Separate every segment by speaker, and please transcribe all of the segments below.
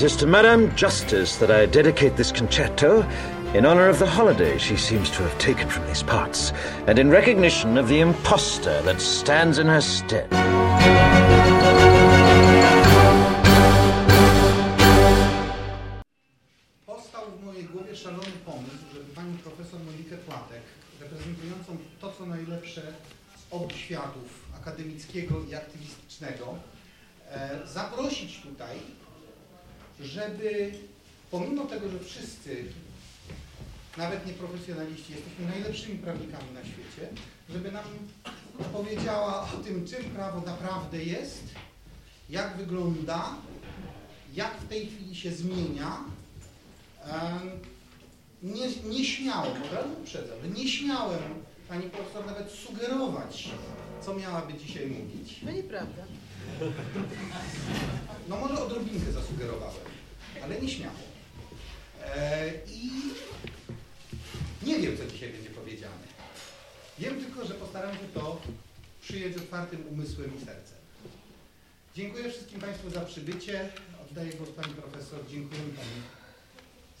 Speaker 1: It is to Madame Justice that I dedicate this concerto in honor of the holiday she seems to have taken from these parts, and in recognition of the impostor that stands in her stead.
Speaker 2: Powstał w mojej głowie szalony pomysł, żeby panią profesor Monikę Płatek, reprezentującą to, co najlepsze z obu światów, akademickiego i aktywistycznego, e, zaprosić tutaj, żeby pomimo tego, że wszyscy, nawet nieprofesjonaliści, jesteśmy najlepszymi prawnikami na świecie, żeby nam powiedziała o tym, czym prawo naprawdę jest, jak wygląda, jak w tej chwili się zmienia, Nie, nie śmiałem, od razu uprzedzam, że nie śmiałem pani profesor nawet sugerować, co miałaby dzisiaj mówić.
Speaker 3: No nieprawda.
Speaker 2: No może odrobinkę zasugerowałem, ale nie śmiało. E, I nie wiem, co dzisiaj będzie powiedziane. Wiem tylko, że postaram się to przyjąć z otwartym umysłem i sercem. Dziękuję wszystkim Państwu za przybycie. Oddaję głos Pani Profesor. Dziękuję Pani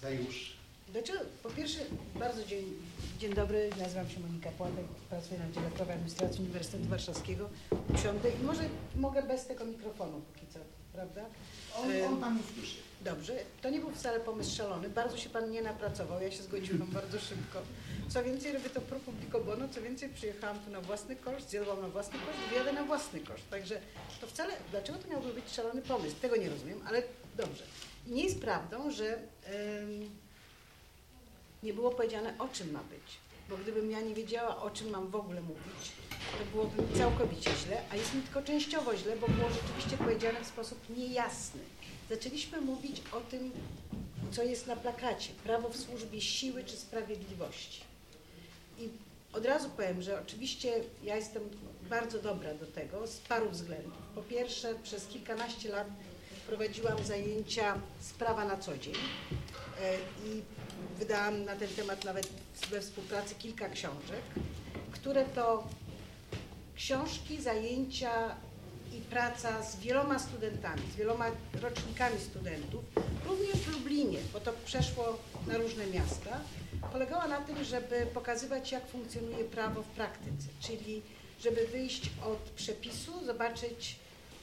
Speaker 2: za już.
Speaker 3: Dlaczego? Po pierwsze, bardzo dzień, dzień dobry, nazywam się Monika Płatek, pracuję na Dziale Prawa Administracji Uniwersytetu Warszawskiego. Usiądę i może mogę bez tego mikrofonu póki co, prawda?
Speaker 2: On, on Pan usłyszy.
Speaker 3: Dobrze, to nie był wcale pomysł szalony, bardzo się Pan nie napracował, ja się zgodziłam bardzo szybko. Co więcej, robię to pro publico bono, co więcej, przyjechałam tu na własny koszt, zjadłam na własny koszt, wyjadę na własny koszt. Także to wcale, dlaczego to miałby być szalony pomysł? Tego nie rozumiem, ale dobrze. Nie jest prawdą, że em, nie było powiedziane, o czym ma być. Bo gdybym ja nie wiedziała, o czym mam w ogóle mówić, to byłoby mi całkowicie źle, a jest mi tylko częściowo źle, bo było rzeczywiście powiedziane w sposób niejasny. Zaczęliśmy mówić o tym, co jest na plakacie, prawo w służbie siły czy sprawiedliwości. I od razu powiem, że oczywiście ja jestem bardzo dobra do tego z paru względów. Po pierwsze, przez kilkanaście lat prowadziłam zajęcia z prawa na co dzień e, i wydałam na ten temat nawet we współpracy kilka książek, które to książki, zajęcia i praca z wieloma studentami, z wieloma rocznikami studentów, również w Lublinie, bo to przeszło na różne miasta, polegała na tym, żeby pokazywać, jak funkcjonuje prawo w praktyce, czyli żeby wyjść od przepisu, zobaczyć,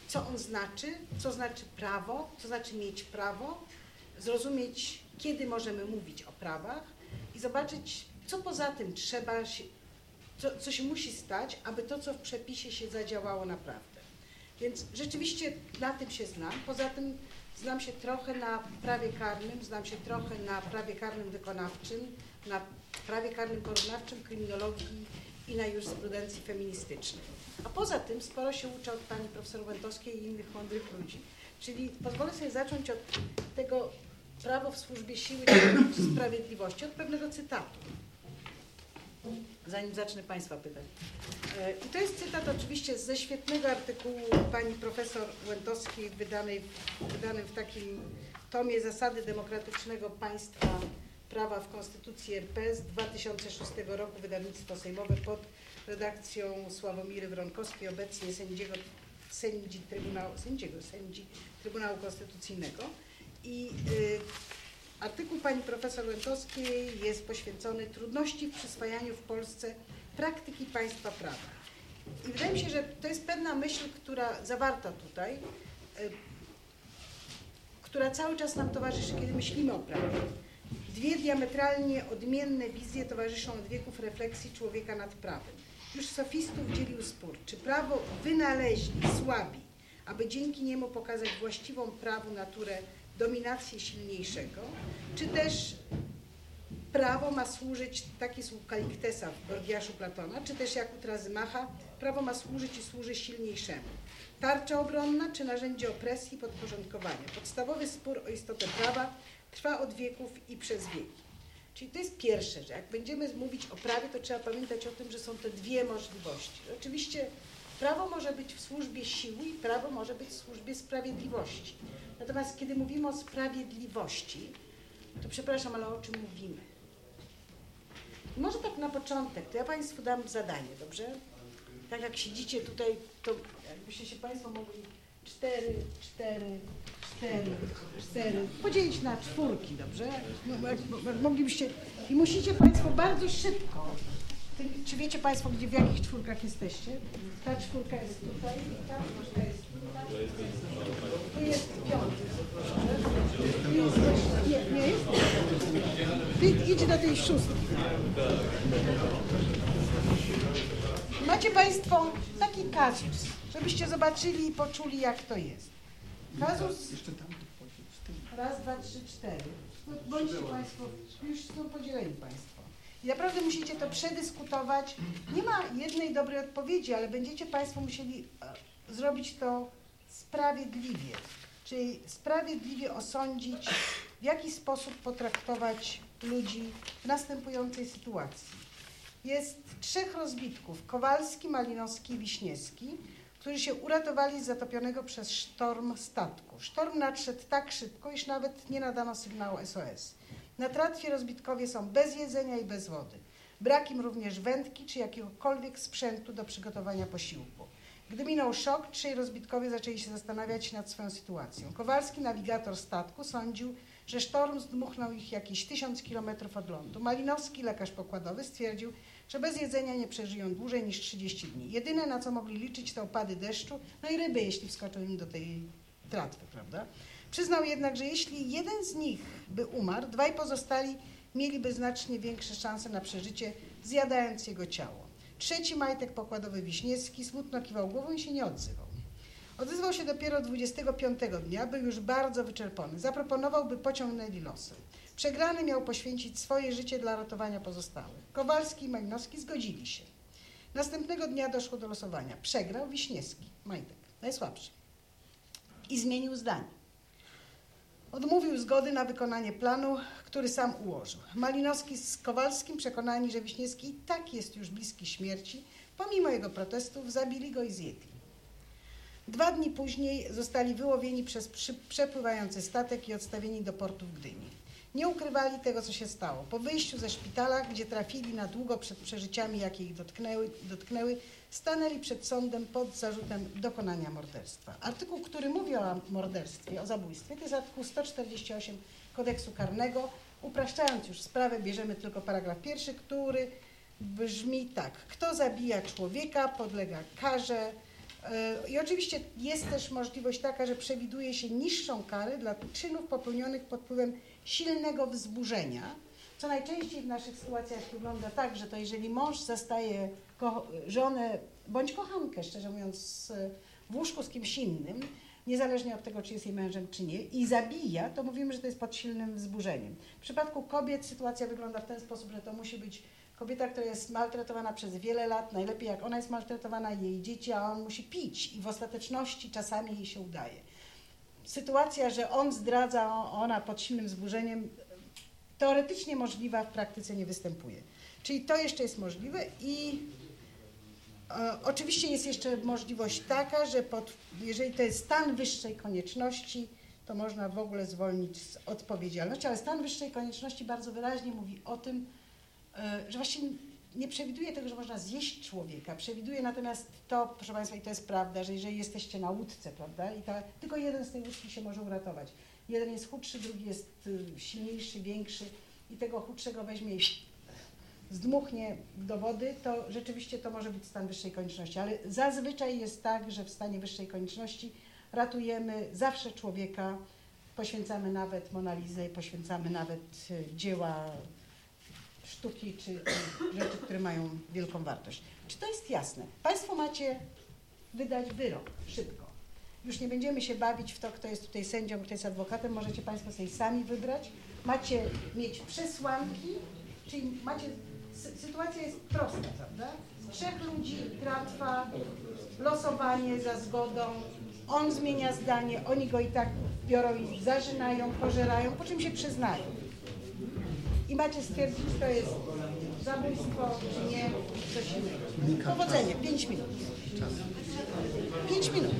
Speaker 3: co on znaczy, co znaczy prawo, co znaczy mieć prawo, zrozumieć, kiedy możemy mówić o prawach i zobaczyć, co poza tym trzeba się, co, co się musi stać, aby to, co w przepisie się zadziałało naprawdę. Więc rzeczywiście na tym się znam. Poza tym znam się trochę na prawie karnym, znam się trochę na prawie karnym wykonawczym, na prawie karnym porównawczym, kryminologii i na jurysprudencji feministycznej. A poza tym sporo się uczę od pani profesor Łętowskiej i innych mądrych ludzi. Czyli pozwolę sobie zacząć od tego prawo w służbie siły czy sprawiedliwości, od pewnego cytatu zanim zacznę Państwa pytać. E, I to jest cytat oczywiście ze świetnego artykułu pani profesor Łętowskiej wydanej, wydanym w takim tomie Zasady Demokratycznego Państwa Prawa w Konstytucji RP z 2006 roku, wydawnictwo sejmowe pod redakcją Sławomiry Wronkowskiej, obecnie sędziego, sędzi Trybunału, sędziego, sędzi Trybunału Konstytucyjnego. I y, Artykuł pani profesor Łętowskiej jest poświęcony trudności w przyswajaniu w Polsce praktyki państwa prawa. I wydaje mi się, że to jest pewna myśl, która zawarta tutaj, y, która cały czas nam towarzyszy, kiedy myślimy o prawie. Dwie diametralnie odmienne wizje towarzyszą od wieków refleksji człowieka nad prawem. Już sofistów dzielił spór, czy prawo wynaleźli słabi, aby dzięki niemu pokazać właściwą prawu naturę dominację silniejszego, czy też prawo ma służyć, taki słów Kaliktesa w Borgiaszu Platona, czy też jak u Trazymacha, prawo ma służyć i służy silniejszemu. Tarcza obronna czy narzędzie opresji i podporządkowania. Podstawowy spór o istotę prawa trwa od wieków i przez wieki. Czyli to jest pierwsze, że jak będziemy mówić o prawie, to trzeba pamiętać o tym, że są te dwie możliwości. Oczywiście prawo może być w służbie siły i prawo może być w służbie sprawiedliwości. Natomiast kiedy mówimy o sprawiedliwości, to przepraszam, ale o czym mówimy? Może tak na początek, to ja Państwu dam zadanie, dobrze? Tak jak siedzicie tutaj, to jakbyście się Państwo mogli cztery, cztery, cztery, cztery. Podzielić na czwórki, dobrze? No, Moglibyście. I musicie Państwo bardzo szybko. Czy wiecie Państwo, gdzie w jakich czwórkach jesteście? Ta czwórka jest tutaj, ta czwórka jest. Tu jest piąty. do tej szóstki. Macie Państwo taki kazus, żebyście zobaczyli i poczuli, jak to jest. Kazus. Raz, dwa, trzy, cztery. No, Bądźcie Państwo, już są podzieleni Państwo. I naprawdę musicie to przedyskutować. Nie ma jednej dobrej odpowiedzi, ale będziecie Państwo musieli e, zrobić to sprawiedliwie. Czyli sprawiedliwie osądzić, w jaki sposób potraktować ludzi w następującej sytuacji. Jest trzech rozbitków, Kowalski, Malinowski i Wiśniewski, którzy się uratowali z zatopionego przez sztorm statku. Sztorm nadszedł tak szybko, iż nawet nie nadano sygnału SOS. Na tratwie rozbitkowie są bez jedzenia i bez wody. Brak im również wędki czy jakiegokolwiek sprzętu do przygotowania posiłku. Gdy minął szok, trzej rozbitkowie zaczęli się zastanawiać nad swoją sytuacją. Kowalski, nawigator statku, sądził, że sztorm zdmuchnął ich jakieś tysiąc kilometrów od lądu. Malinowski, lekarz pokładowy, stwierdził, że bez jedzenia nie przeżyją dłużej niż 30 dni. Jedyne, na co mogli liczyć, to opady deszczu, no i ryby, jeśli wskoczą im do tej tratwy, prawda? Przyznał jednak, że jeśli jeden z nich by umarł, dwaj pozostali mieliby znacznie większe szanse na przeżycie, zjadając jego ciało. Trzeci majtek pokładowy Wiśniewski smutno kiwał głową i się nie odzywał. Odezwał się dopiero 25 dnia, był już bardzo wyczerpany. Zaproponował, by pociągnęli losy. Przegrany miał poświęcić swoje życie dla ratowania pozostałych. Kowalski i Malinowski zgodzili się. Następnego dnia doszło do losowania. Przegrał Wiśniewski, Majtek, najsłabszy. I zmienił zdanie. Odmówił zgody na wykonanie planu, który sam ułożył. Malinowski z Kowalskim, przekonani, że Wiśniewski i tak jest już bliski śmierci, pomimo jego protestów, zabili go i zjedli. Dwa dni później zostali wyłowieni przez przepływający statek i odstawieni do portu w Gdyni. Nie ukrywali tego, co się stało. Po wyjściu ze szpitala, gdzie trafili na długo przed przeżyciami, jakie ich dotknęły, dotknęły stanęli przed sądem pod zarzutem dokonania morderstwa. Artykuł, który mówi o morderstwie, o zabójstwie, to jest artykuł 148 kodeksu karnego. Upraszczając już sprawę, bierzemy tylko paragraf pierwszy, który brzmi tak. Kto zabija człowieka, podlega karze. Yy, I oczywiście jest też możliwość taka, że przewiduje się niższą karę dla czynów popełnionych pod wpływem silnego wzburzenia, co najczęściej w naszych sytuacjach wygląda tak, że to jeżeli mąż zastaje żonę bądź kochankę, szczerze mówiąc, w łóżku z kimś innym, niezależnie od tego, czy jest jej mężem, czy nie, i zabija, to mówimy, że to jest pod silnym wzburzeniem. W przypadku kobiet sytuacja wygląda w ten sposób, że to musi być kobieta, która jest maltretowana przez wiele lat, najlepiej jak ona jest maltretowana, jej dzieci, a on musi pić i w ostateczności czasami jej się udaje. Sytuacja, że on zdradza, ona pod silnym wzburzeniem, teoretycznie możliwa, w praktyce nie występuje. Czyli to jeszcze jest możliwe i oczywiście jest jeszcze możliwość taka, że pod, jeżeli to jest stan wyższej konieczności, to można w ogóle zwolnić z odpowiedzialności, ale stan wyższej konieczności bardzo wyraźnie mówi o tym, e, że właściwie nie przewiduje tego, że można zjeść człowieka. Przewiduje natomiast to, proszę Państwa, i to jest prawda, że jeżeli jesteście na łódce, prawda, i tylko jeden z tej łódki się może uratować. Jeden jest chudszy, drugi jest y, silniejszy, większy i tego chudszego weźmie i zdmuchnie do wody, to rzeczywiście to może być stan wyższej konieczności. Ale zazwyczaj jest tak, że w stanie wyższej konieczności ratujemy zawsze człowieka, poświęcamy nawet Monalizę poświęcamy nawet y, dzieła sztuki czy, czy rzeczy, które mają wielką wartość. Czy to jest jasne? Państwo macie wydać wyrok szybko. Już nie będziemy się bawić w to, kto jest tutaj sędzią, kto jest adwokatem. Możecie Państwo sobie sami wybrać. Macie mieć przesłanki, czyli macie. Sy- Sytuacja jest prosta, prawda? Trzech ludzi tratwa, losowanie za zgodą. On zmienia zdanie, oni go i tak biorą i zażynają, pożerają, po czym się przyznają i macie stwierdzić, czy to jest zabójstwo, czy nie, coś innego. Powodzenia, 5 minut. 5 minut.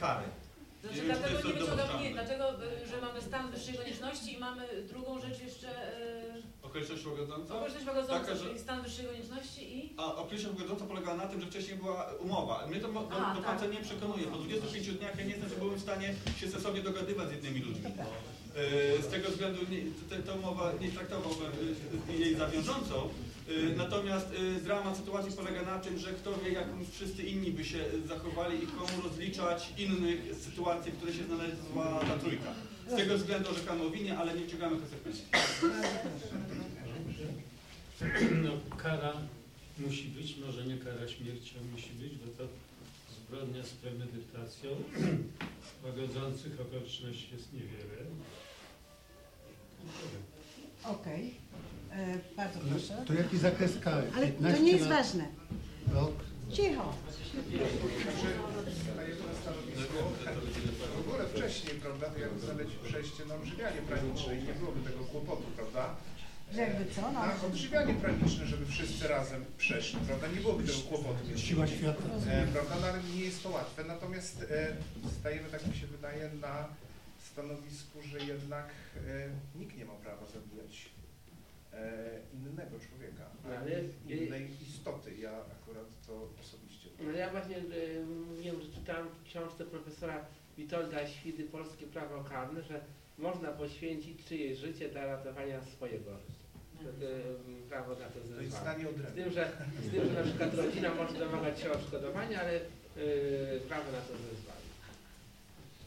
Speaker 4: Kary.
Speaker 5: Znaczy, dlatego nie wyciągamy, dlatego, y, że mamy stan wyższej konieczności i mamy drugą rzecz jeszcze, y,
Speaker 4: Okoliczność łagodząca?
Speaker 5: okoliczność łagodzącą,
Speaker 4: Taka, że-
Speaker 5: czyli stan wyższej konieczności i...
Speaker 4: A okoliczność łagodząca polegała na tym, że wcześniej była umowa. Mnie to do,
Speaker 5: A,
Speaker 4: do
Speaker 5: tak.
Speaker 4: końca nie przekonuje. Po 25 dniach ja nie jestem, że byłem w stanie się ze sobie dogadywać z innymi ludźmi. E, Z tego względu nie, ta umowa nie traktowałbym e, jej za wiążącą. E, Natomiast e, dramat sytuacji polega na tym, że kto wie, jak wszyscy inni by się zachowali i komu rozliczać innych sytuacji, w której się znalazła ta trójka. Z tego względu orzekamy o winie, ale nie wyciągamy konsekwencji.
Speaker 6: No, kara musi być, może nie kara śmiercią musi być, bo to zbrodnia z premedytacją. Łagodzących okoliczności jest niewiele.
Speaker 3: Okej, E, bardzo proszę.
Speaker 7: To jaki zakres kary?
Speaker 3: Ale to
Speaker 7: 15
Speaker 3: nie jest ważne.
Speaker 7: Rok?
Speaker 3: Cicho.
Speaker 8: na jedno stanowisko. W ogóle wcześniej, prawda, to jakby znaleźć przejście na odżywianie praniczne i nie byłoby tego kłopotu, prawda?
Speaker 3: Że jakby co? No,
Speaker 8: Na odżywianie praniczne, żeby wszyscy razem przeszli, prawda? Nie byłoby tego kłopotu.
Speaker 7: Siła świata.
Speaker 8: E, prawda, no ale nie jest to łatwe. Natomiast e, stajemy, tak mi się wydaje, na stanowisku, że jednak e, nikt nie ma prawa zabijać e, innego człowieka,
Speaker 9: Ale-
Speaker 8: innej istoty. Ja akurat to osobiście.
Speaker 9: No ja właśnie y, wiem, że czytałem w książce profesora Witolda Świdy Polskie Prawo Karne, że można poświęcić czyjeś życie dla ratowania swojego życia. To, y, prawo na to
Speaker 8: To jest
Speaker 9: zezwala. Z tym, że, z tym, że na przykład rodzina może domagać się odszkodowania, ale y, prawo na to zezwala.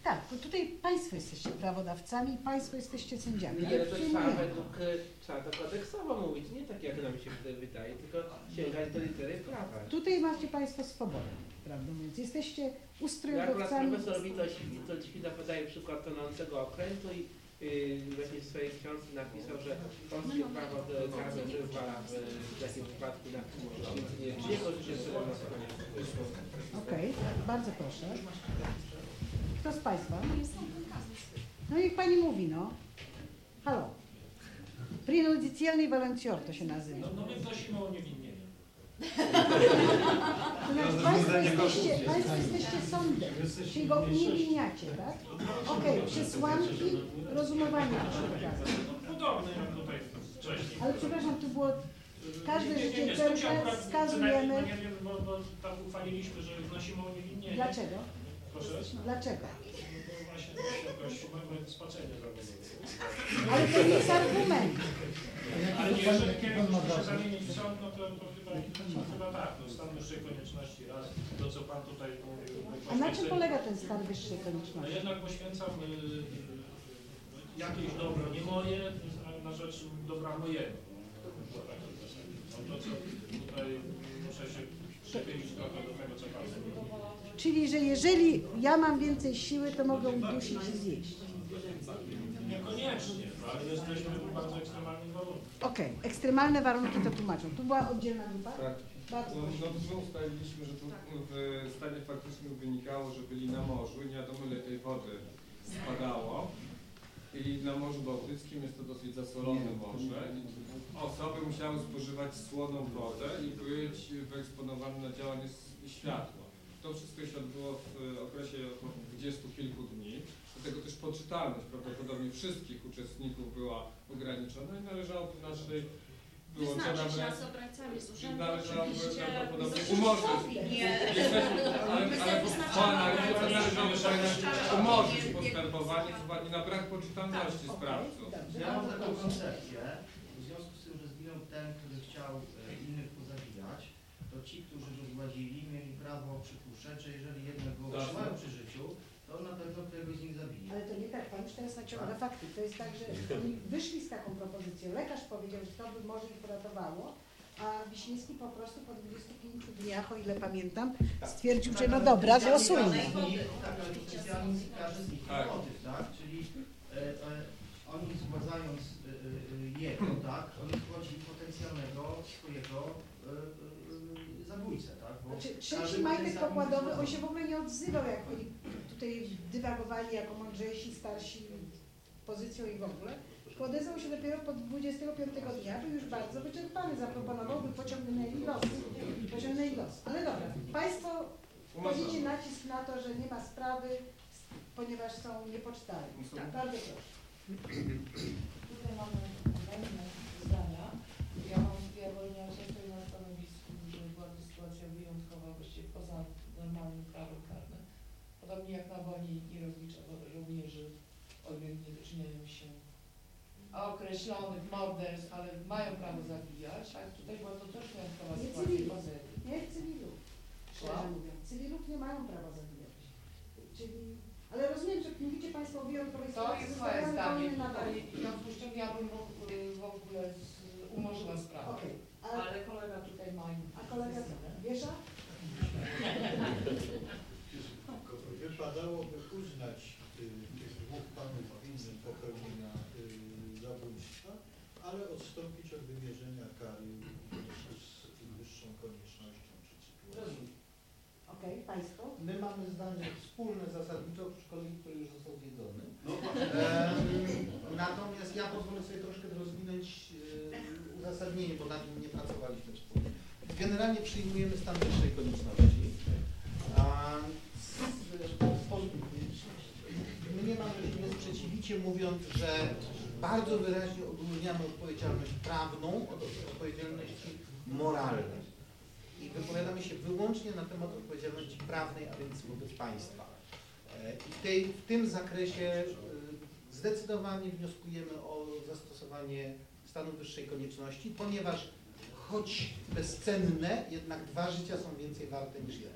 Speaker 3: Tak, bo tutaj Państwo jesteście prawodawcami i Państwo jesteście sędziami.
Speaker 9: Nie,
Speaker 3: ale
Speaker 9: ale to trzeba według, y, trzeba to kodeksowo mówić, nie tak jak nam się tutaj wydaje, tylko sięgać do litery prawa.
Speaker 3: Tutaj macie Państwo swobodę, prawda mówiąc. Jesteście
Speaker 9: Ja akurat
Speaker 3: ustrojodawcami.
Speaker 9: profesor Witold Witold Świda podaje przykład tonącego okrętu i yy, właśnie w swojej książce napisał, że polskie prawo e, karne zezwala w, w takim przypadku na ratowania
Speaker 3: Okej, bardzo proszę. Kto z Państwa? No niech Pani mówi, no. Halo. Prenudycjalny woloncior to się nazywa.
Speaker 6: No, no my prosimy o uniewinnienie.
Speaker 3: To znaczy Państwo jesteście, państwo jesteście sądem, czyli go uniewinniacie, tak? Okej, przesłanki rozumowania przeszkadza.
Speaker 6: No, podobne jak tutaj wcześniej.
Speaker 3: Ale przepraszam, tu było każde
Speaker 6: Nie, nie,
Speaker 3: życie
Speaker 6: nie, akurat
Speaker 3: skazujemy.
Speaker 6: nie wiem, bo, bo tak uchwaliliśmy, że wnosimy o uniewinnienie.
Speaker 3: Dlaczego?
Speaker 6: Proszę?
Speaker 3: Dlaczego?
Speaker 6: No bo właśnie jakoś mamy spaczenie zawodowce.
Speaker 3: Ale to nie jest argument.
Speaker 6: Ale jeżeli kiedyś muszę zamienić sąd, no to, to chyba, to chyba tak, no stan wyższej konieczności raz, to co Pan tutaj mówił.
Speaker 3: A na czym polega ten stan wyższej
Speaker 6: No
Speaker 3: konieczności?
Speaker 6: jednak poświęcam y, y, jakieś dobro nie moje, a na rzecz dobra mojego. To tak. No to co tutaj muszę się przychylić trochę do tego, co Pan mówił.
Speaker 3: Czyli, że jeżeli ja mam więcej siły, to mogę udusić i zjeść.
Speaker 6: Niekoniecznie, ale jesteśmy w bardzo ekstremalnych warunkach.
Speaker 3: Okej, ekstremalne warunki to tłumaczą. Tu była oddzielna grupa?
Speaker 10: Tak.
Speaker 3: Bardzo
Speaker 10: No, no my ustaliliśmy, że tu w stanie faktycznym wynikało, że byli na morzu i nie wiadomo ile tej wody spadało. I na Morzu Bałtyckim jest to dosyć zasolone morze. Osoby musiały spożywać słoną wodę i być wyeksponowane na działanie światła. To wszystko się odbyło w okresie około dwudziestu kilku dni. Dlatego też poczytalność prawdopodobnie wszystkich uczestników była ograniczona i należałoby naszej wyłączona
Speaker 5: urzędu,
Speaker 10: należałoby prawdopodobnie umorzyć.
Speaker 5: Nie.
Speaker 10: Ale, ale pana należałoby umorzyć postępowanie z uwagi na brak poczytalności
Speaker 3: Okej,
Speaker 10: sprawców.
Speaker 11: Ja mam taką koncepcję, w związku z tym, że zginął ten, który chciał e, innych pozabijać, to ci, którzy go zgładzili, mieli prawo przypuszczać, że jeżeli jednak go
Speaker 10: Tak.
Speaker 11: przy życiu, to on na pewno któregoś z nich zabije.
Speaker 3: Ale to nie tak, pan już teraz naciąga fakty. To jest tak, że oni wyszli z taką propozycją. Lekarz powiedział, że to by może ich uratowało, a Wiśniewski po prostu po 25 dniach, o ile pamiętam, stwierdził, że no dobra, głosujmy.
Speaker 11: Tak, ale to specjalnie każdy z nich
Speaker 10: Tak.
Speaker 11: motyw, tak? Czyli e, e, oni zgładzając e, e, jego, tak, oni zgładzili potencjalnego swojego e, e, zabójcę, tak? Bo
Speaker 3: Czy,
Speaker 11: Każdy
Speaker 3: trzeci
Speaker 11: ma
Speaker 3: majtek pokładowy, on się w ogóle nie odzywał, jak oni tutaj dywagowali jako mądrzejsi, starsi pozycją i w ogóle. Odezwał się dopiero po 25 dnia, był już bardzo wyczerpany, zaproponował, by pociągnęli los. Pociągnęli los. Ale dobra, Państwo kładziecie nacisk na to, że nie ma sprawy, ponieważ są niepocztalni. Tak, bardzo proszę.
Speaker 12: Tutaj mamy kolejne zdania. Ja mam, ja wolniam się stoi na stanowisku, że była to sytuacja wyjątkowa, właściwie poza normalnym prawem karnym. Podobnie jak na nikt nie rozlicza żo- żołnierzy, o ile nie doczyniają się określonych morderstw, ale mają prawo zabijać, a tutaj była to też wyjątkowa
Speaker 3: Nie
Speaker 12: sytuacja
Speaker 3: Nie cywilów, szczerze mówiąc. Cywilów nie mają prawa zabijać. Czyli, ale rozumiem, że mówicie Państwo o wyjątkowej
Speaker 12: To
Speaker 3: sytuacji,
Speaker 12: jest moje zdanie. W związku z czym ja bym w ogóle, umorzyła sprawę.
Speaker 3: Okej, a,
Speaker 12: Ale kolega tutaj ma
Speaker 3: a kolega. Wiesza?
Speaker 13: Wypadałoby uznać y, tych dwóch panów winnym popełnienia y, zabójstwa, ale odstąpić od wymierzenia kary w związku z wyższą koniecznością czy sytuacją.
Speaker 3: Okej, Państwo?
Speaker 2: My mamy zdanie wspólne zasadniczo Generalnie przyjmujemy stan wyższej konieczności. A, my nie mamy, sprzeciwicie mówiąc, że bardzo wyraźnie odróżniamy odpowiedzialność prawną od odpowiedzialności moralnej. I wypowiadamy się wyłącznie na temat odpowiedzialności prawnej, a więc wobec państwa. E, I tej, w tym zakresie y, zdecydowanie wnioskujemy o zastosowanie stanu wyższej konieczności, ponieważ choć bezcenne, jednak dwa życia są więcej warte niż jedno.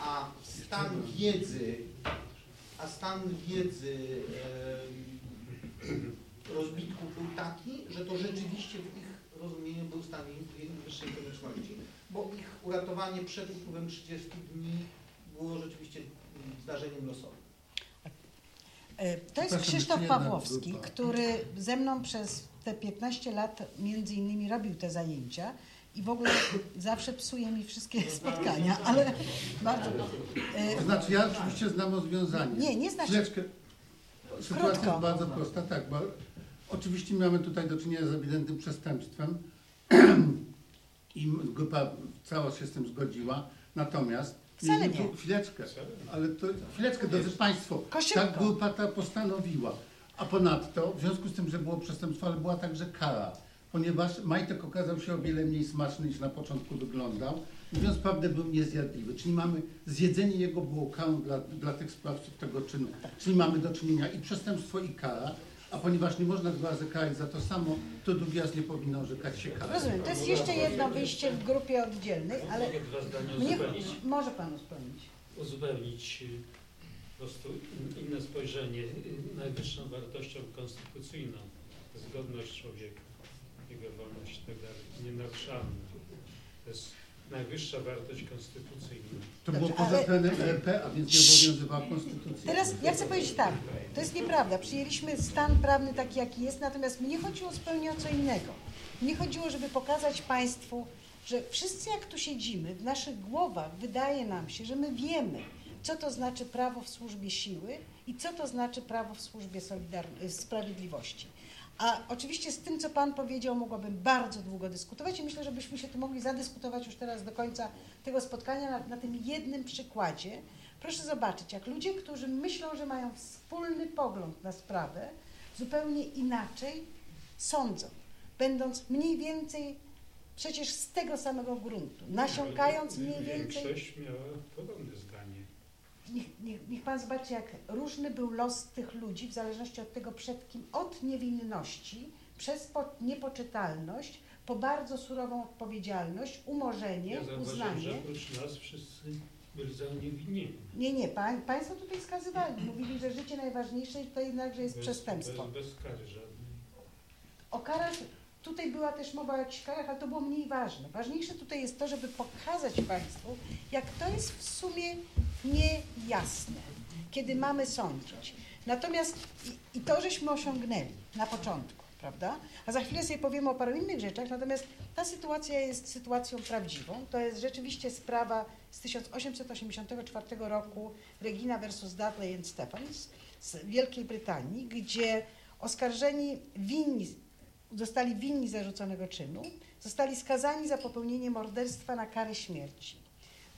Speaker 2: A stan wiedzy, a stan wiedzy rozbitków był taki, że to rzeczywiście w ich rozumieniu był stan wyższej konieczności, bo ich uratowanie przed upływem 30 dni było rzeczywiście zdarzeniem losowym.
Speaker 3: E, To jest Krzysztof Pawłowski, który ze mną przez te 15 lat między innymi robił te zajęcia i w ogóle zawsze psuje mi wszystkie spotkania, ale bardzo...
Speaker 7: To znaczy ja oczywiście znam rozwiązanie.
Speaker 3: Nie, nie znasz-
Speaker 7: Chwileczkę. Sytuacja
Speaker 3: Krótko.
Speaker 7: jest bardzo prosta, tak, bo oczywiście mamy tutaj do czynienia z ewidentnym przestępstwem i grupa cała się z tym zgodziła, natomiast
Speaker 3: Wcale nie.
Speaker 7: chwileczkę, ale to chwileczkę, drodzy Państwo,
Speaker 3: Koszybko.
Speaker 7: ta grupa ta postanowiła, a ponadto w związku z tym, że było przestępstwo, ale była także kara, ponieważ majtek okazał się o wiele mniej smaczny niż na początku wyglądał, mówiąc prawdę był niezjadliwy, czyli mamy zjedzenie jego było karą dla, dla tych sprawców tego czynu, czyli mamy do czynienia i przestępstwo i kara, a ponieważ nie można dwa razy karać za to samo, to drugi raz nie powinno orzekać się kara.
Speaker 3: Rozumiem, to jest jeszcze jedno wyjście w grupie oddzielnej, ale
Speaker 14: Mogę dwa zdania
Speaker 3: mnie, może Pan uzupełnić.
Speaker 14: uzupełnić y, prostu in- inne spojrzenie. Y, Najwyższą wartością konstytucyjną jest godność człowieka, jego wolność i tak dalej, nienaruszalna. To jest najwyższa wartość konstytucyjna.
Speaker 7: To było
Speaker 3: Dobrze,
Speaker 7: poza
Speaker 3: ale-
Speaker 7: trenem RP, a więc nie obowiązywała konstytucja.
Speaker 3: Teraz ja chcę powiedzieć tak, to jest nieprawda. Przyjęliśmy stan prawny taki, jaki jest, natomiast mnie chodziło zupełnie o co innego. Mnie chodziło, żeby pokazać Państwu, że wszyscy jak tu siedzimy, w naszych głowach wydaje nam się, że my wiemy, co to znaczy prawo w służbie siły i co to znaczy prawo w służbie solidar- sprawiedliwości. A oczywiście z tym, co Pan powiedział, mogłabym bardzo długo dyskutować i myślę, że byśmy się tu mogli zadyskutować już teraz do końca tego spotkania na, na tym jednym przykładzie. Proszę zobaczyć, jak ludzie, którzy myślą, że mają wspólny pogląd na sprawę, zupełnie inaczej sądzą, będąc mniej więcej przecież z tego samego gruntu, nasiąkając mniej więcej.
Speaker 14: Większość miała zdanie.
Speaker 3: Niech, niech, niech Pan zobaczy, jak różny był los tych ludzi w zależności od tego przed kim, od niewinności, przez po, niepoczytalność, po bardzo surową odpowiedzialność, umorzenie,
Speaker 14: Ja zauważyłem, że
Speaker 3: uznanie.
Speaker 14: oprócz nas wszyscy byli za niewinni.
Speaker 3: Nie, nie, pań, Państwo tutaj wskazywali, mówili, że życie najważniejsze to jednakże jest
Speaker 14: Bez-
Speaker 3: przestępstwo.
Speaker 14: Bez, bez kary żadnej.
Speaker 3: O karach, tutaj była też mowa o jakichś karach, ale to było mniej ważne. Ważniejsze tutaj jest to, żeby pokazać Państwu, jak to jest w sumie niejasne, kiedy mamy sądzić. Natomiast i, i to żeśmy osiągnęli na początku, prawda? A za chwilę sobie powiemy o paru innych rzeczach, natomiast ta sytuacja jest sytuacją prawdziwą. To jest rzeczywiście sprawa z 1884 roku Regina versus Dudley and Stephens z Wielkiej Brytanii, gdzie oskarżeni winni, zostali winni zarzuconego czynu, zostali skazani za popełnienie morderstwa na karę śmierci.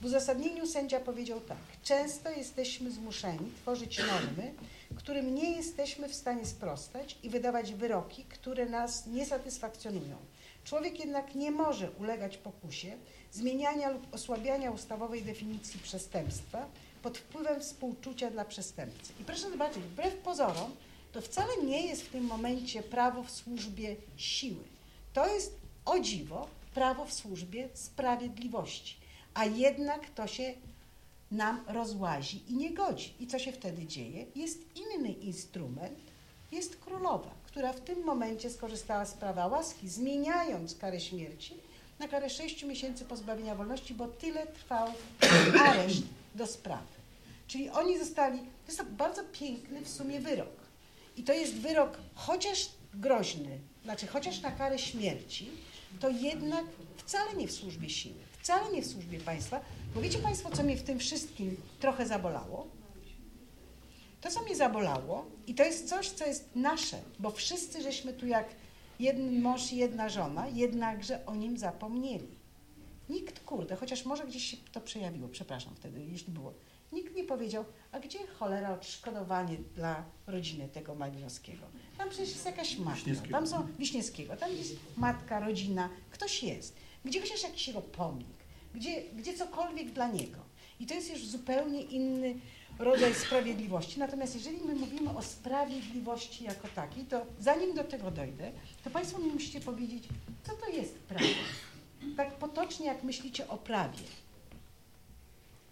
Speaker 3: W uzasadnieniu sędzia powiedział tak: Często jesteśmy zmuszeni tworzyć normy, którym nie jesteśmy w stanie sprostać i wydawać wyroki, które nas nie satysfakcjonują. Człowiek jednak nie może ulegać pokusie zmieniania lub osłabiania ustawowej definicji przestępstwa pod wpływem współczucia dla przestępcy. I proszę zobaczyć, wbrew pozorom, to wcale nie jest w tym momencie prawo w służbie siły. To jest, o dziwo, prawo w służbie sprawiedliwości. A jednak to się nam rozłazi i nie godzi. I co się wtedy dzieje? Jest inny instrument, jest królowa, która w tym momencie skorzystała z prawa łaski, zmieniając karę śmierci na karę 6 miesięcy pozbawienia wolności, bo tyle trwał areszt do sprawy. Czyli oni zostali, to jest bardzo piękny w sumie wyrok. I to jest wyrok chociaż groźny, znaczy chociaż na karę śmierci, to jednak wcale nie w służbie siły, wcale nie w służbie państwa. Bo wiecie Państwo, co mnie w tym wszystkim trochę zabolało? To, co mnie zabolało, i to jest coś, co jest nasze, bo wszyscy żeśmy tu jak jeden mąż i jedna żona, jednakże o nim zapomnieli. Nikt, kurde, chociaż może gdzieś się to przejawiło, przepraszam wtedy, jeśli było. Nikt nie powiedział, a gdzie cholera odszkodowanie dla rodziny tego Malinowskiego? Tam przecież jest jakaś matka, tam są Wiśniewskiego, tam jest matka, rodzina, ktoś jest. Gdzie chociaż jakiś jego pomnik, gdzie, gdzie cokolwiek dla niego. I to jest już zupełnie inny rodzaj sprawiedliwości. Natomiast jeżeli my mówimy o sprawiedliwości jako takiej, to zanim do tego dojdę, to Państwo mi musicie powiedzieć, co to jest prawo. Tak potocznie, jak myślicie o prawie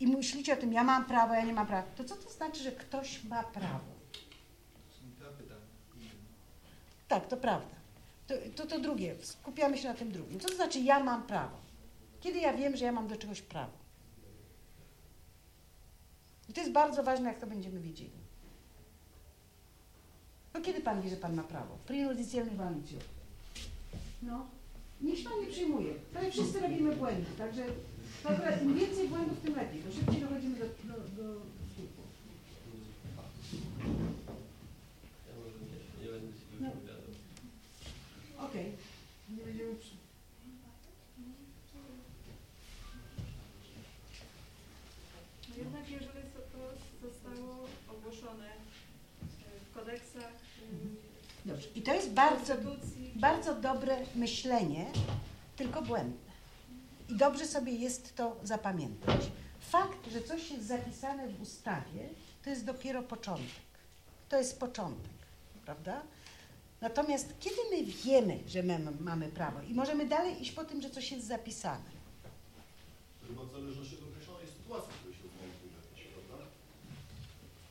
Speaker 3: i myślicie o tym, ja mam prawo, ja nie mam prawa, to co to znaczy, że ktoś ma prawo? Tak, to prawda. To, to, to drugie, skupiamy się na tym drugim. Co to znaczy, ja mam prawo? Kiedy ja wiem, że ja mam do czegoś prawo? I to jest bardzo ważne, jak to będziemy wiedzieli. No kiedy Pan wie, że Pan ma prawo? Prejudicjalny walicjo. No, niech Pan nie przyjmuje. Prawie wszyscy robimy błędy, także to akurat im więcej błędów, tym lepiej, bo szybciej dochodzimy do, do, do skutku. No. Okej, nie będziemy przy...
Speaker 15: No jednak jeżeli to to zostało ogłoszone e, w kodeksach, e,
Speaker 3: Dobrze. I to jest bardzo, bardzo dobre myślenie, tylko błędne. I dobrze sobie jest to zapamiętać. Fakt, że coś jest zapisane w ustawie, to jest dopiero początek. To jest początek, prawda? Natomiast kiedy my wiemy, że my mamy prawo i możemy dalej iść po tym, że coś jest zapisane,
Speaker 16: Chyba w zależności od określonej sytuacji, w której się znajduje, prawda?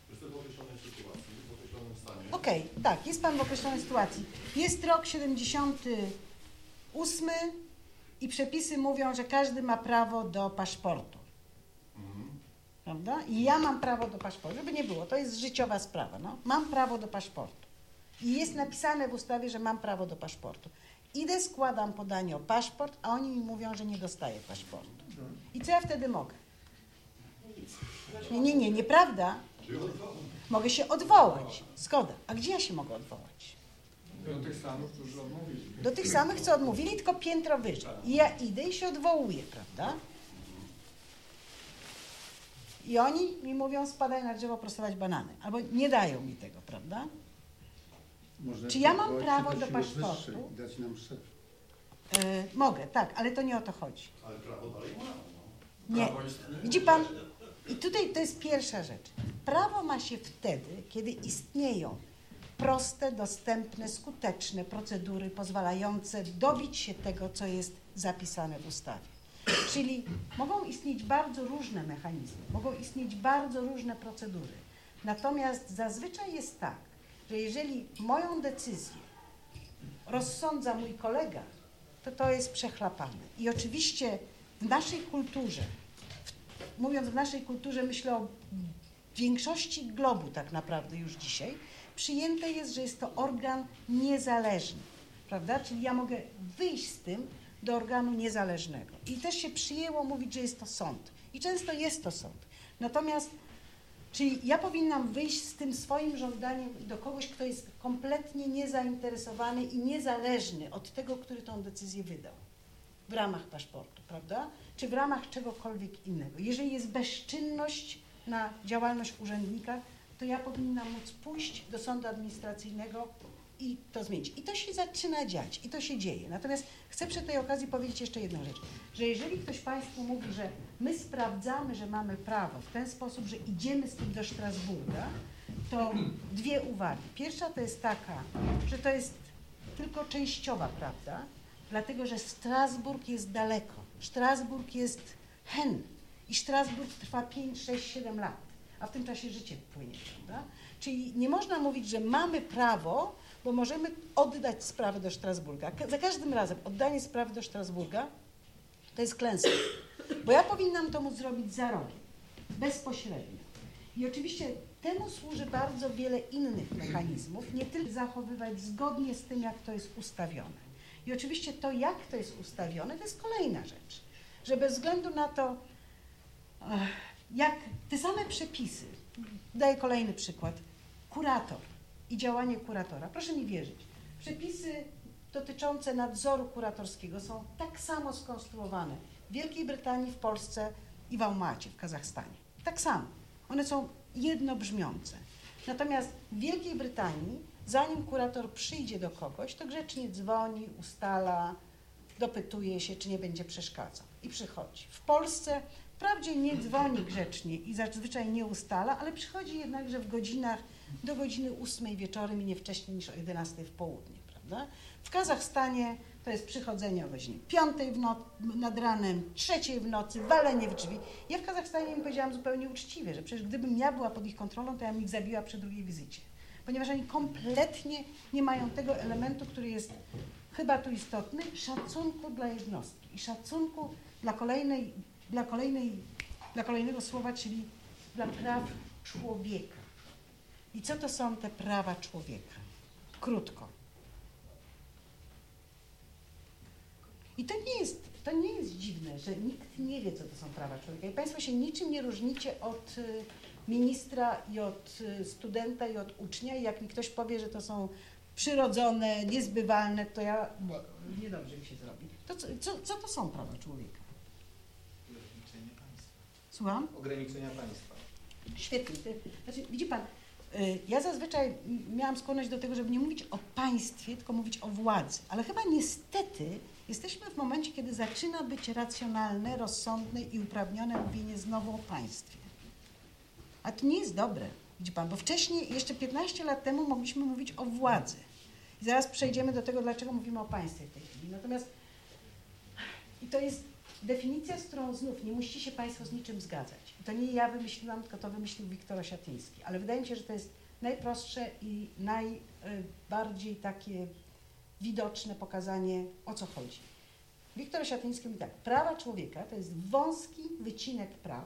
Speaker 16: Jestem w określonej sytuacji, w
Speaker 3: Okej, tak, jest Pan w określonej sytuacji. Jest rok 78 i przepisy mówią, że każdy ma prawo do paszportu. Prawda? I ja mam prawo do paszportu, żeby nie było, to jest życiowa sprawa. No. Mam prawo do paszportu. I jest napisane w ustawie, że mam prawo do paszportu. Idę, składam podanie o paszport, a oni mi mówią, że nie dostaję paszportu. I co ja wtedy mogę? Nie, nie, nie, nieprawda. Mogę się odwołać. Zgoda. A gdzie ja się mogę odwołać?
Speaker 10: Do tych samych, którzy odmówili.
Speaker 3: Do tych samych, co odmówili, tylko piętro wyżej. I ja idę i się odwołuję, prawda? I oni mi mówią, spadaj na drzewo prostować banany. Albo nie dają mi tego, prawda?
Speaker 7: Można
Speaker 3: Czy ja mam prawo do paszportu?
Speaker 7: wyższej i Dać nam szef.
Speaker 3: E, mogę, tak, ale to nie o to chodzi.
Speaker 16: Ale prawo dalej ma. no.
Speaker 3: Nie. Widzi pan, i tutaj to jest pierwsza rzecz. Prawo ma się wtedy, kiedy istnieją proste, dostępne, skuteczne procedury pozwalające dobić się tego, co jest zapisane w ustawie. Czyli mogą istnieć bardzo różne mechanizmy, mogą istnieć bardzo różne procedury. Natomiast zazwyczaj jest tak, że jeżeli moją decyzję rozsądza mój kolega, to to jest przechlapane. I oczywiście w naszej kulturze, mówiąc w naszej kulturze, myślę o większości globu tak naprawdę już dzisiaj, przyjęte jest, że jest to organ niezależny. prawda? Czyli ja mogę wyjść z tym do organu niezależnego. I też się przyjęło mówić, że jest to sąd. I często jest to sąd. Natomiast, czyli ja powinnam wyjść z tym swoim żądaniem do kogoś, kto jest kompletnie niezainteresowany i niezależny od tego, który tą decyzję wydał w ramach paszportu, prawda? Czy w ramach czegokolwiek innego. Jeżeli jest bezczynność na działalność urzędnika, to ja powinnam móc pójść do sądu administracyjnego i to zmienić. I to się zaczyna dziać i to się dzieje. Natomiast chcę przy tej okazji powiedzieć jeszcze jedną rzecz, że jeżeli ktoś Państwu mówi, że my sprawdzamy, że mamy prawo w ten sposób, że idziemy z tym do Strasburga, to dwie uwagi. Pierwsza to jest taka, że to jest tylko częściowa prawda, dlatego że Strasburg jest daleko. Strasburg jest hen i Strasburg trwa 5, 6, 7 lat, a w tym czasie życie płynie, prawda? Czyli nie można mówić, że mamy prawo, bo możemy oddać sprawę do Strasburga. Za każdym razem oddanie sprawy do Strasburga to jest klęska, bo ja powinnam to móc zrobić za rogiem, bezpośrednio. I oczywiście temu służy bardzo wiele innych mechanizmów, nie tylko zachowywać zgodnie z tym, jak to jest ustawione. I oczywiście to, jak to jest ustawione, to jest kolejna rzecz, że bez względu na to, jak te same przepisy, daję kolejny przykład, kurator i działanie kuratora. Proszę mi wierzyć, przepisy dotyczące nadzoru kuratorskiego są tak samo skonstruowane w Wielkiej Brytanii, w Polsce i w Almacie, w Kazachstanie. Tak samo. One są jednobrzmiące. Natomiast w Wielkiej Brytanii, zanim kurator przyjdzie do kogoś, to grzecznie dzwoni, ustala, dopytuje się, czy nie będzie przeszkadzał. I przychodzi. W Polsce wprawdzie nie dzwoni grzecznie i zazwyczaj nie ustala, ale przychodzi jednakże w godzinach do godziny 8 wieczorem i nie wcześniej niż o 11 w południe, prawda? W Kazachstanie to jest przychodzenie o godzinie 5 w no, nad ranem, 3 w nocy, walenie w drzwi. Ja w Kazachstanie im powiedziałam zupełnie uczciwie, że przecież gdybym ja była pod ich kontrolą, to ja bym ich zabiła przy drugiej wizycie. Ponieważ oni kompletnie nie mają tego elementu, który jest chyba tu istotny, szacunku dla jednostki i szacunku dla kolejnej, dla kolejnej, dla kolejnego słowa, czyli dla praw człowieka. I co to są te prawa człowieka? Krótko. I to nie jest, to nie jest dziwne, że nikt nie wie, co to są prawa człowieka. I Państwo się niczym nie różnicie od y, ministra i od y, studenta i od ucznia. I jak mi ktoś powie, że to są przyrodzone, niezbywalne, to ja, bo niedobrze mi się zrobi. To co, co, co to są prawa człowieka?
Speaker 2: Ograniczenie państwa.
Speaker 3: Słucham?
Speaker 2: Ograniczenia państwa.
Speaker 3: Świetnie. Znaczy, widzi Pan, y, ja zazwyczaj miałam skłonność do tego, żeby nie mówić o państwie, tylko mówić o władzy. Ale chyba niestety jesteśmy w momencie, kiedy zaczyna być racjonalne, rozsądne i uprawnione mówienie znowu o państwie. A to nie jest dobre, widzi Pan, bo wcześniej, jeszcze 15 lat temu mogliśmy mówić o władzy. I zaraz przejdziemy do tego, dlaczego mówimy o państwie w tej chwili. Natomiast i to jest definicja, z którą znów nie musicie się Państwo z niczym zgadzać. To nie ja wymyśliłam, tylko to wymyślił Wiktor Osiatyński. Ale wydaje mi się, że to jest najprostsze i najbardziej takie widoczne pokazanie, o co chodzi. Wiktor Osiatyński mówi tak, prawa człowieka to jest wąski wycinek praw,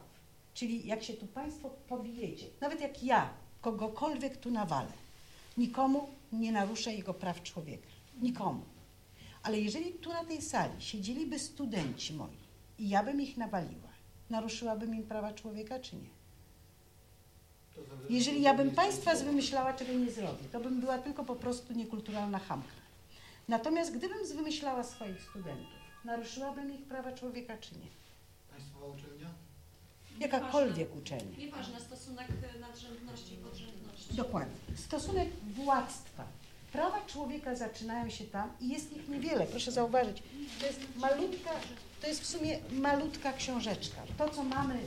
Speaker 3: czyli jak się tu Państwo powiecie, nawet jak ja kogokolwiek tu nawalę, nikomu nie naruszę jego praw człowieka. Nikomu. Ale jeżeli tu na tej sali siedzieliby studenci moi i ja bym ich nawaliła, naruszyłabym im prawa człowieka, czy nie? Jeżeli ja bym Państwa zwymyślała, czego nie zrobię, to bym była tylko po prostu niekulturalna chamka. Natomiast gdybym zwymyślała swoich studentów, naruszyłabym ich prawa człowieka, czy nie?
Speaker 2: Państwowa uczelnia?
Speaker 3: Jakakolwiek uczelnia.
Speaker 17: Nieważne, stosunek nadrzędności i podrzędności.
Speaker 3: Dokładnie. Stosunek władztwa. Prawa człowieka zaczynają się tam i jest ich niewiele. Proszę zauważyć, to jest malutka, to jest w sumie malutka książeczka. To, co mamy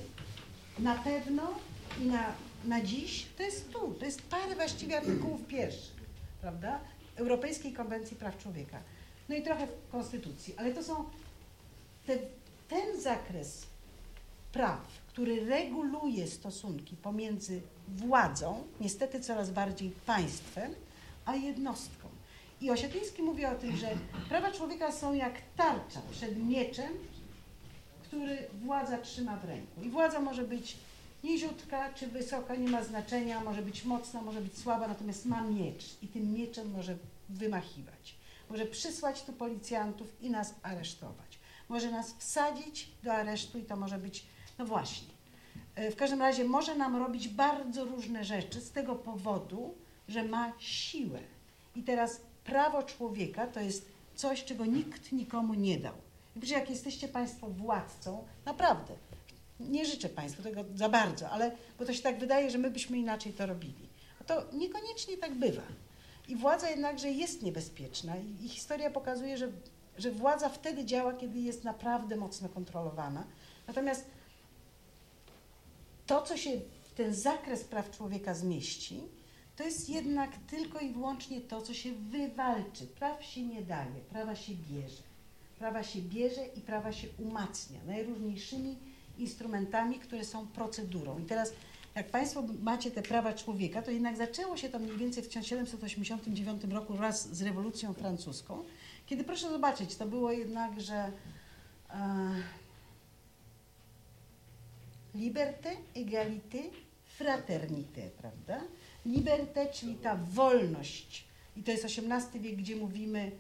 Speaker 3: na pewno i na, na dziś, to jest tu. To jest parę właściwie artykułów pierwszych, prawda? Europejskiej Konwencji Praw Człowieka. No i trochę w Konstytucji, ale to są te, ten zakres praw, który reguluje stosunki pomiędzy władzą, niestety coraz bardziej państwem, a jednostką. I Osiedliński mówi o tym, że prawa człowieka są jak tarcza przed mieczem, który władza trzyma w ręku. I władza może być niziutka czy wysoka, nie ma znaczenia, może być mocna, może być słaba, natomiast ma miecz i tym mieczem może wymachiwać. może przysłać tu policjantów i nas aresztować. Może nas wsadzić do aresztu i to może być, no właśnie. E, W każdym razie może nam robić bardzo różne rzeczy z tego powodu, że ma siłę. I teraz prawo człowieka to jest coś, czego nikt nikomu nie dał. Przecież jak jesteście Państwo władcą, naprawdę, nie życzę Państwu tego za bardzo, ale bo to się tak wydaje, że my byśmy inaczej to robili. A to niekoniecznie tak bywa. I władza jednakże jest niebezpieczna i, i historia pokazuje, że, że władza wtedy działa, kiedy jest naprawdę mocno kontrolowana. Natomiast to, co się ten zakres praw człowieka zmieści, to jest jednak tylko i wyłącznie to, co się wywalczy. Praw się nie daje, prawa się bierze. Prawa się bierze i prawa się umacnia najróżniejszymi instrumentami, które są procedurą. I teraz, jak Państwo macie te prawa człowieka, to jednak zaczęło się to mniej więcej w 1789 roku wraz z rewolucją francuską, kiedy proszę zobaczyć, to było jednak, że e, liberté, égalité, fraternité, prawda? Liberté, czyli ta wolność. I to jest XVIII wiek, gdzie mówimy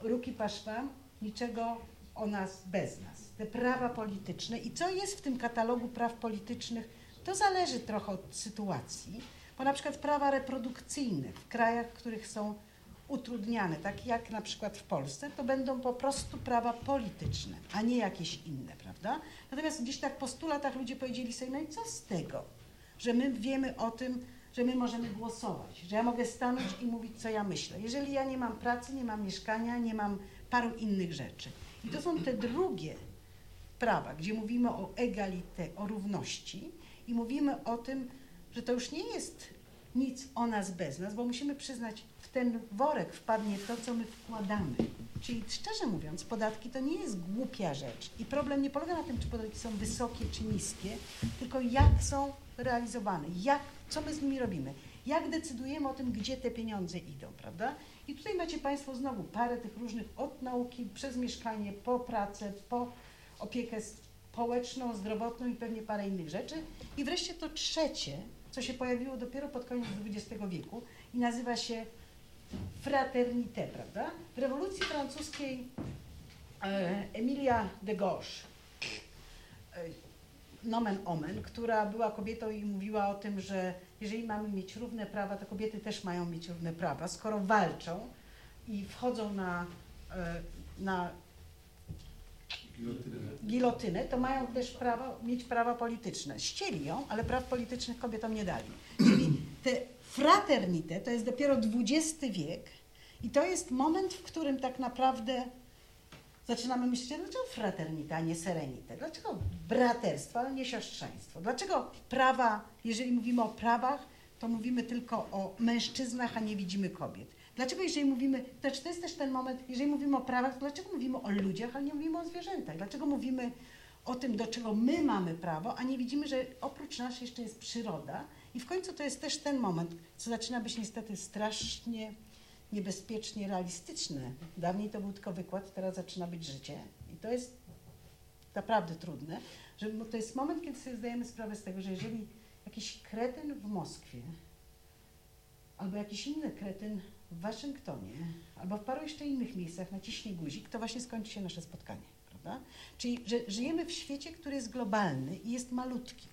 Speaker 3: ruki paszwam, niczego o nas bez nas. Te prawa polityczne. I co jest w tym katalogu praw politycznych, to zależy trochę od sytuacji, bo na przykład prawa reprodukcyjne w krajach, w których są utrudniane, tak jak na przykład w Polsce, to będą po prostu prawa polityczne, a nie jakieś inne, prawda? Natomiast gdzieś tak po stu latach ludzie powiedzieli sobie, no i co z tego, że my wiemy o tym, że my możemy głosować, że ja mogę stanąć i mówić, co ja myślę. Jeżeli ja nie mam pracy, nie mam mieszkania, nie mam paru innych rzeczy. I to są te drugie prawa, gdzie mówimy o egalité, o równości i mówimy o tym, że to już nie jest nic o nas bez nas, bo musimy przyznać, w ten worek wpadnie to, co my wkładamy. Czyli szczerze mówiąc, podatki to nie jest głupia rzecz. I problem nie polega na tym, czy podatki są wysokie czy niskie, tylko jak są realizowane, jak, co my z nimi robimy, jak decydujemy o tym, gdzie te pieniądze idą, prawda? I tutaj macie Państwo znowu parę tych różnych, od nauki, przez mieszkanie, po pracę, po opiekę społeczną, zdrowotną i pewnie parę innych rzeczy. I wreszcie to trzecie, co się pojawiło dopiero pod koniec XX wieku i nazywa się fraternité, prawda? W rewolucji francuskiej e, Emilia de Gauche, e, nomen omen, która była kobietą i mówiła o tym, że jeżeli mamy mieć równe prawa, to kobiety też mają mieć równe prawa. Skoro walczą i wchodzą na, e, na gilotynę, to mają też prawo, mieć prawa polityczne. Ścieli ją, ale praw politycznych kobietom nie dali. Czyli te fraternite to jest dopiero XX wiek i to jest moment, w którym tak naprawdę zaczynamy myśleć, dlaczego fraternita, a nie serenite? Dlaczego braterstwo, ale nie siostrzeństwo? Dlaczego prawa, jeżeli mówimy o prawach, to mówimy tylko o mężczyznach, a nie widzimy kobiet? Dlaczego jeżeli mówimy, znaczy to jest też ten moment, jeżeli mówimy o prawach, to dlaczego mówimy o ludziach, ale nie mówimy o zwierzętach? Dlaczego mówimy o tym, do czego my mamy prawo, a nie widzimy, że oprócz nas jeszcze jest przyroda? I w końcu to jest też ten moment, co zaczyna być niestety strasznie niebezpiecznie realistyczne. Dawniej to był tylko wykład, teraz zaczyna być życie. I to jest naprawdę trudne, że to jest moment, kiedy sobie zdajemy sprawę z tego, że jeżeli jakiś kretyn w Moskwie albo jakiś inny kretyn w Waszyngtonie albo w paru jeszcze innych miejscach naciśnie guzik, to właśnie skończy się nasze spotkanie, prawda? Czyli, że żyjemy w świecie, który jest globalny i jest malutki.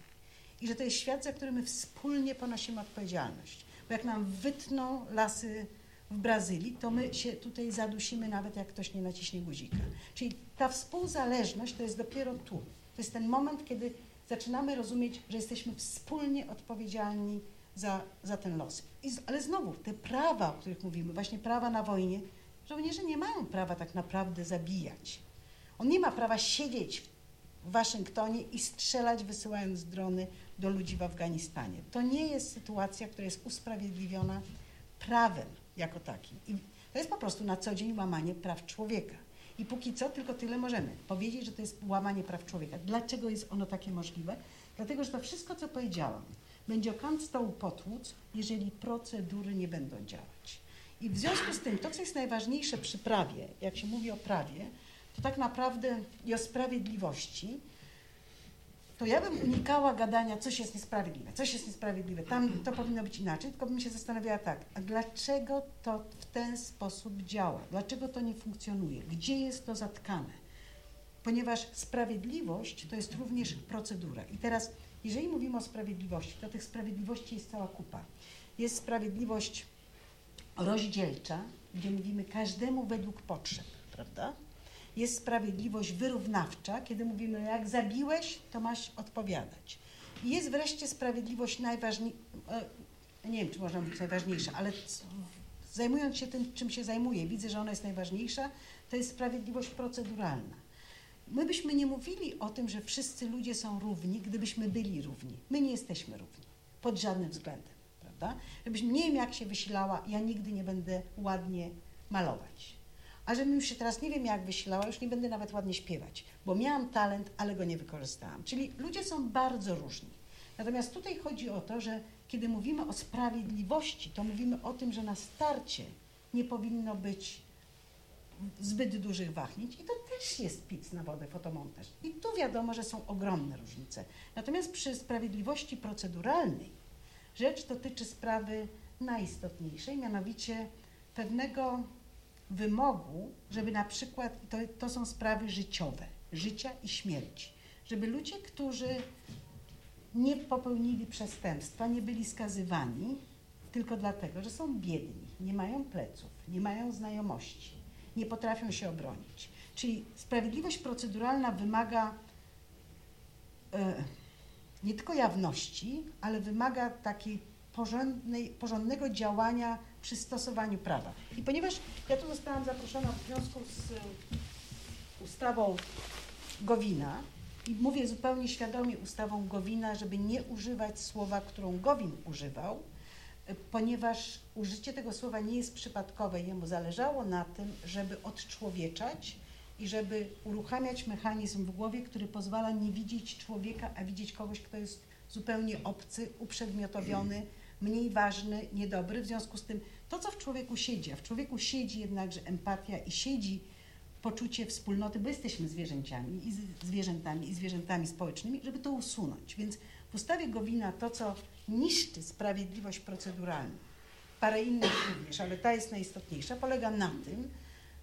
Speaker 3: I że to jest świat, za który my wspólnie ponosimy odpowiedzialność. Bo jak nam wytną lasy w Brazylii, to my się tutaj zadusimy nawet jak ktoś nie naciśnie guzika. Czyli ta współzależność to jest dopiero tu. To jest ten moment, kiedy zaczynamy rozumieć, że jesteśmy wspólnie odpowiedzialni za, za ten los. I, ale znowu, te prawa, o których mówimy, właśnie prawa na wojnie, żołnierze nie mają prawa tak naprawdę zabijać. On nie ma prawa siedzieć w Waszyngtonie i strzelać, wysyłając drony do ludzi w Afganistanie. To nie jest sytuacja, która jest usprawiedliwiona prawem jako takim. I to jest po prostu na co dzień łamanie praw człowieka. I póki co tylko tyle możemy powiedzieć, że to jest łamanie praw człowieka. Dlaczego jest ono takie możliwe? Dlatego, że to wszystko, co powiedziałam, będzie o kant stołu potłuc, jeżeli procedury nie będą działać. I w związku z tym, to, co jest najważniejsze przy prawie, jak się mówi o prawie, to tak naprawdę i o sprawiedliwości, to ja bym unikała gadania, coś jest niesprawiedliwe, coś jest niesprawiedliwe, tam to powinno być inaczej, tylko bym się zastanawiała tak, a dlaczego to w ten sposób działa? Dlaczego to nie funkcjonuje? Gdzie jest to zatkane? Ponieważ sprawiedliwość to jest również procedura. I teraz, jeżeli mówimy o sprawiedliwości, to tych sprawiedliwości jest cała kupa. Jest sprawiedliwość rozdzielcza, gdzie mówimy każdemu według potrzeb, prawda? Jest sprawiedliwość wyrównawcza, kiedy mówimy, jak zabiłeś, to masz odpowiadać. I jest wreszcie sprawiedliwość najważniejsza, nie wiem, czy można mówić najważniejsza, ale zajmując się tym, czym się zajmuję, widzę, że ona jest najważniejsza, to jest sprawiedliwość proceduralna. My byśmy nie mówili o tym, że wszyscy ludzie są równi, gdybyśmy byli równi. My nie jesteśmy równi, pod żadnym względem, prawda? Żebyśmy, nie wiem jak się wysilała, ja nigdy nie będę ładnie malować. A żebym już się teraz nie wiem jak wysilała, już nie będę nawet ładnie śpiewać, bo miałam talent, ale go nie wykorzystałam. Czyli ludzie są bardzo różni. Natomiast tutaj chodzi o to, że kiedy mówimy o sprawiedliwości, to mówimy o tym, że na starcie nie powinno być zbyt dużych wahnięć i to też jest pic na wodę, fotomontaż. I tu wiadomo, że są ogromne różnice. Natomiast przy sprawiedliwości proceduralnej rzecz dotyczy sprawy najistotniejszej, mianowicie pewnego wymogu, żeby na przykład, to, to są sprawy życiowe, życia i śmierci, żeby ludzie, którzy nie popełnili przestępstwa, nie byli skazywani tylko dlatego, że są biedni, nie mają pleców, nie mają znajomości, nie potrafią się obronić. Czyli sprawiedliwość proceduralna wymaga e, nie tylko jawności, ale wymaga takiej porządnej, porządnego działania przy stosowaniu prawa. I ponieważ ja tu zostałam zaproszona w związku z ustawą Gowina i mówię zupełnie świadomie ustawą Gowina, żeby nie używać słowa, którą Gowin używał, ponieważ użycie tego słowa nie jest przypadkowe. Jemu zależało na tym, żeby odczłowieczać i żeby uruchamiać mechanizm w głowie, który pozwala nie widzieć człowieka, a widzieć kogoś, kto jest zupełnie obcy, uprzedmiotowiony, mniej ważny, niedobry. W związku z tym to, co w człowieku siedzi, a w człowieku siedzi jednakże empatia i siedzi poczucie wspólnoty, bo jesteśmy zwierzęciami i zwierzętami i zwierzętami społecznymi, żeby to usunąć. Więc w ustawie Gowina to, co niszczy sprawiedliwość proceduralną, parę innych również, ale ta jest najistotniejsza, polega na tym,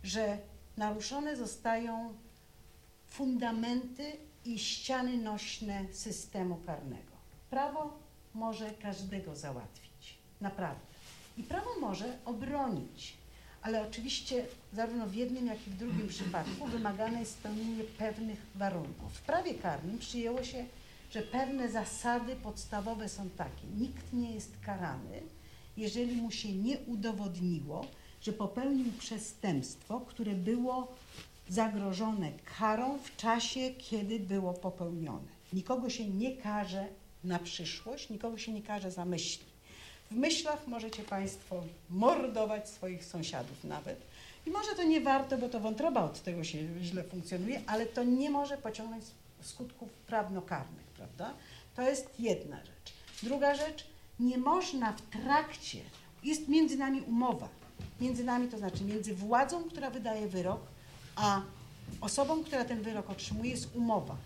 Speaker 3: że naruszone zostają fundamenty i ściany nośne systemu karnego. Prawo może każdego załatwić, naprawdę. I prawo może obronić, ale oczywiście zarówno w jednym, jak i w drugim przypadku wymagane jest spełnienie pewnych warunków. W prawie karnym przyjęło się, że pewne zasady podstawowe są takie. Nikt nie jest karany, jeżeli mu się nie udowodniło, że popełnił przestępstwo, które było zagrożone karą w czasie, kiedy było popełnione. Nikogo się nie karze na przyszłość, nikogo się nie karze za myśli. W myślach możecie Państwo mordować swoich sąsiadów nawet. I może to nie warto, bo to wątroba od tego się źle funkcjonuje, ale to nie może pociągnąć skutków prawnokarnych, prawda? To jest jedna rzecz. Druga rzecz, nie można w trakcie, jest między nami umowa, między nami to znaczy między władzą, która wydaje wyrok, a osobą, która ten wyrok otrzymuje, jest umowa.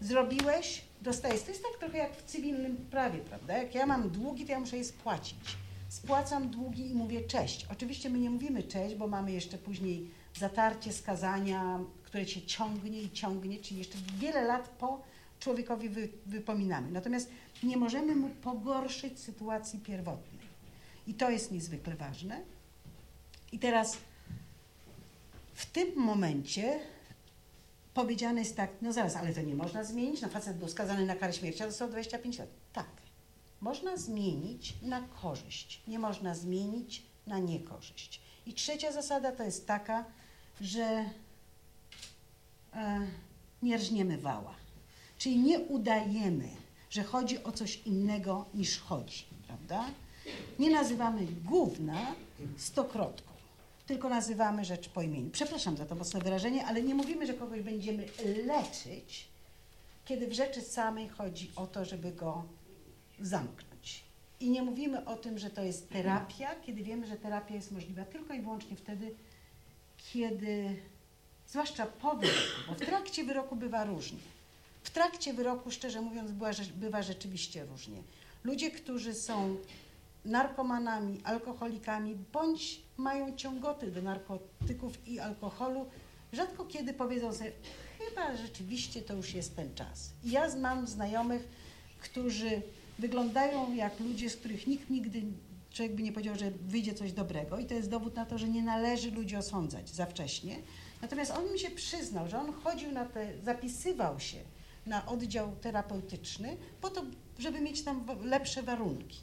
Speaker 3: Zrobiłeś, dostajesz. To jest tak trochę jak w cywilnym prawie, prawda? Jak ja mam długi, to ja muszę je spłacić. Spłacam długi i mówię cześć. Oczywiście my nie mówimy cześć, bo mamy jeszcze później zatarcie skazania, które cię ciągnie i ciągnie, czyli jeszcze wiele lat po człowiekowi wy, wypominamy. Natomiast nie możemy mu pogorszyć sytuacji pierwotnej. I to jest niezwykle ważne. I teraz w tym momencie powiedziane jest tak, no zaraz, ale to nie można zmienić, no facet był skazany na karę śmierci, a dostał 25 lat. Tak, można zmienić na korzyść, nie można zmienić na niekorzyść. I trzecia zasada to jest taka, że e, nie rżniemy wała, czyli nie udajemy, że chodzi o coś innego niż chodzi, prawda? Nie nazywamy gówna stokrotką tylko nazywamy rzecz po imieniu. Przepraszam za to mocne wyrażenie, ale nie mówimy, że kogoś będziemy leczyć, kiedy w rzeczy samej chodzi o to, żeby go zamknąć. I nie mówimy o tym, że to jest terapia, kiedy wiemy, że terapia jest możliwa tylko i wyłącznie wtedy, kiedy, zwłaszcza po wyroku, bo w trakcie wyroku bywa różnie. W trakcie wyroku, szczerze mówiąc, była, bywa rzeczywiście różnie. Ludzie, którzy są narkomanami, alkoholikami, bądź mają ciągoty do narkotyków i alkoholu, rzadko kiedy powiedzą sobie, chyba rzeczywiście to już jest ten czas. I ja z- mam znajomych, którzy wyglądają jak ludzie, z których nikt nigdy, człowiek by nie powiedział, że wyjdzie coś dobrego i to jest dowód na to, że nie należy ludzi osądzać za wcześnie. Natomiast on mi się przyznał, że on chodził na te, zapisywał się na oddział terapeutyczny po to, żeby mieć tam lepsze warunki.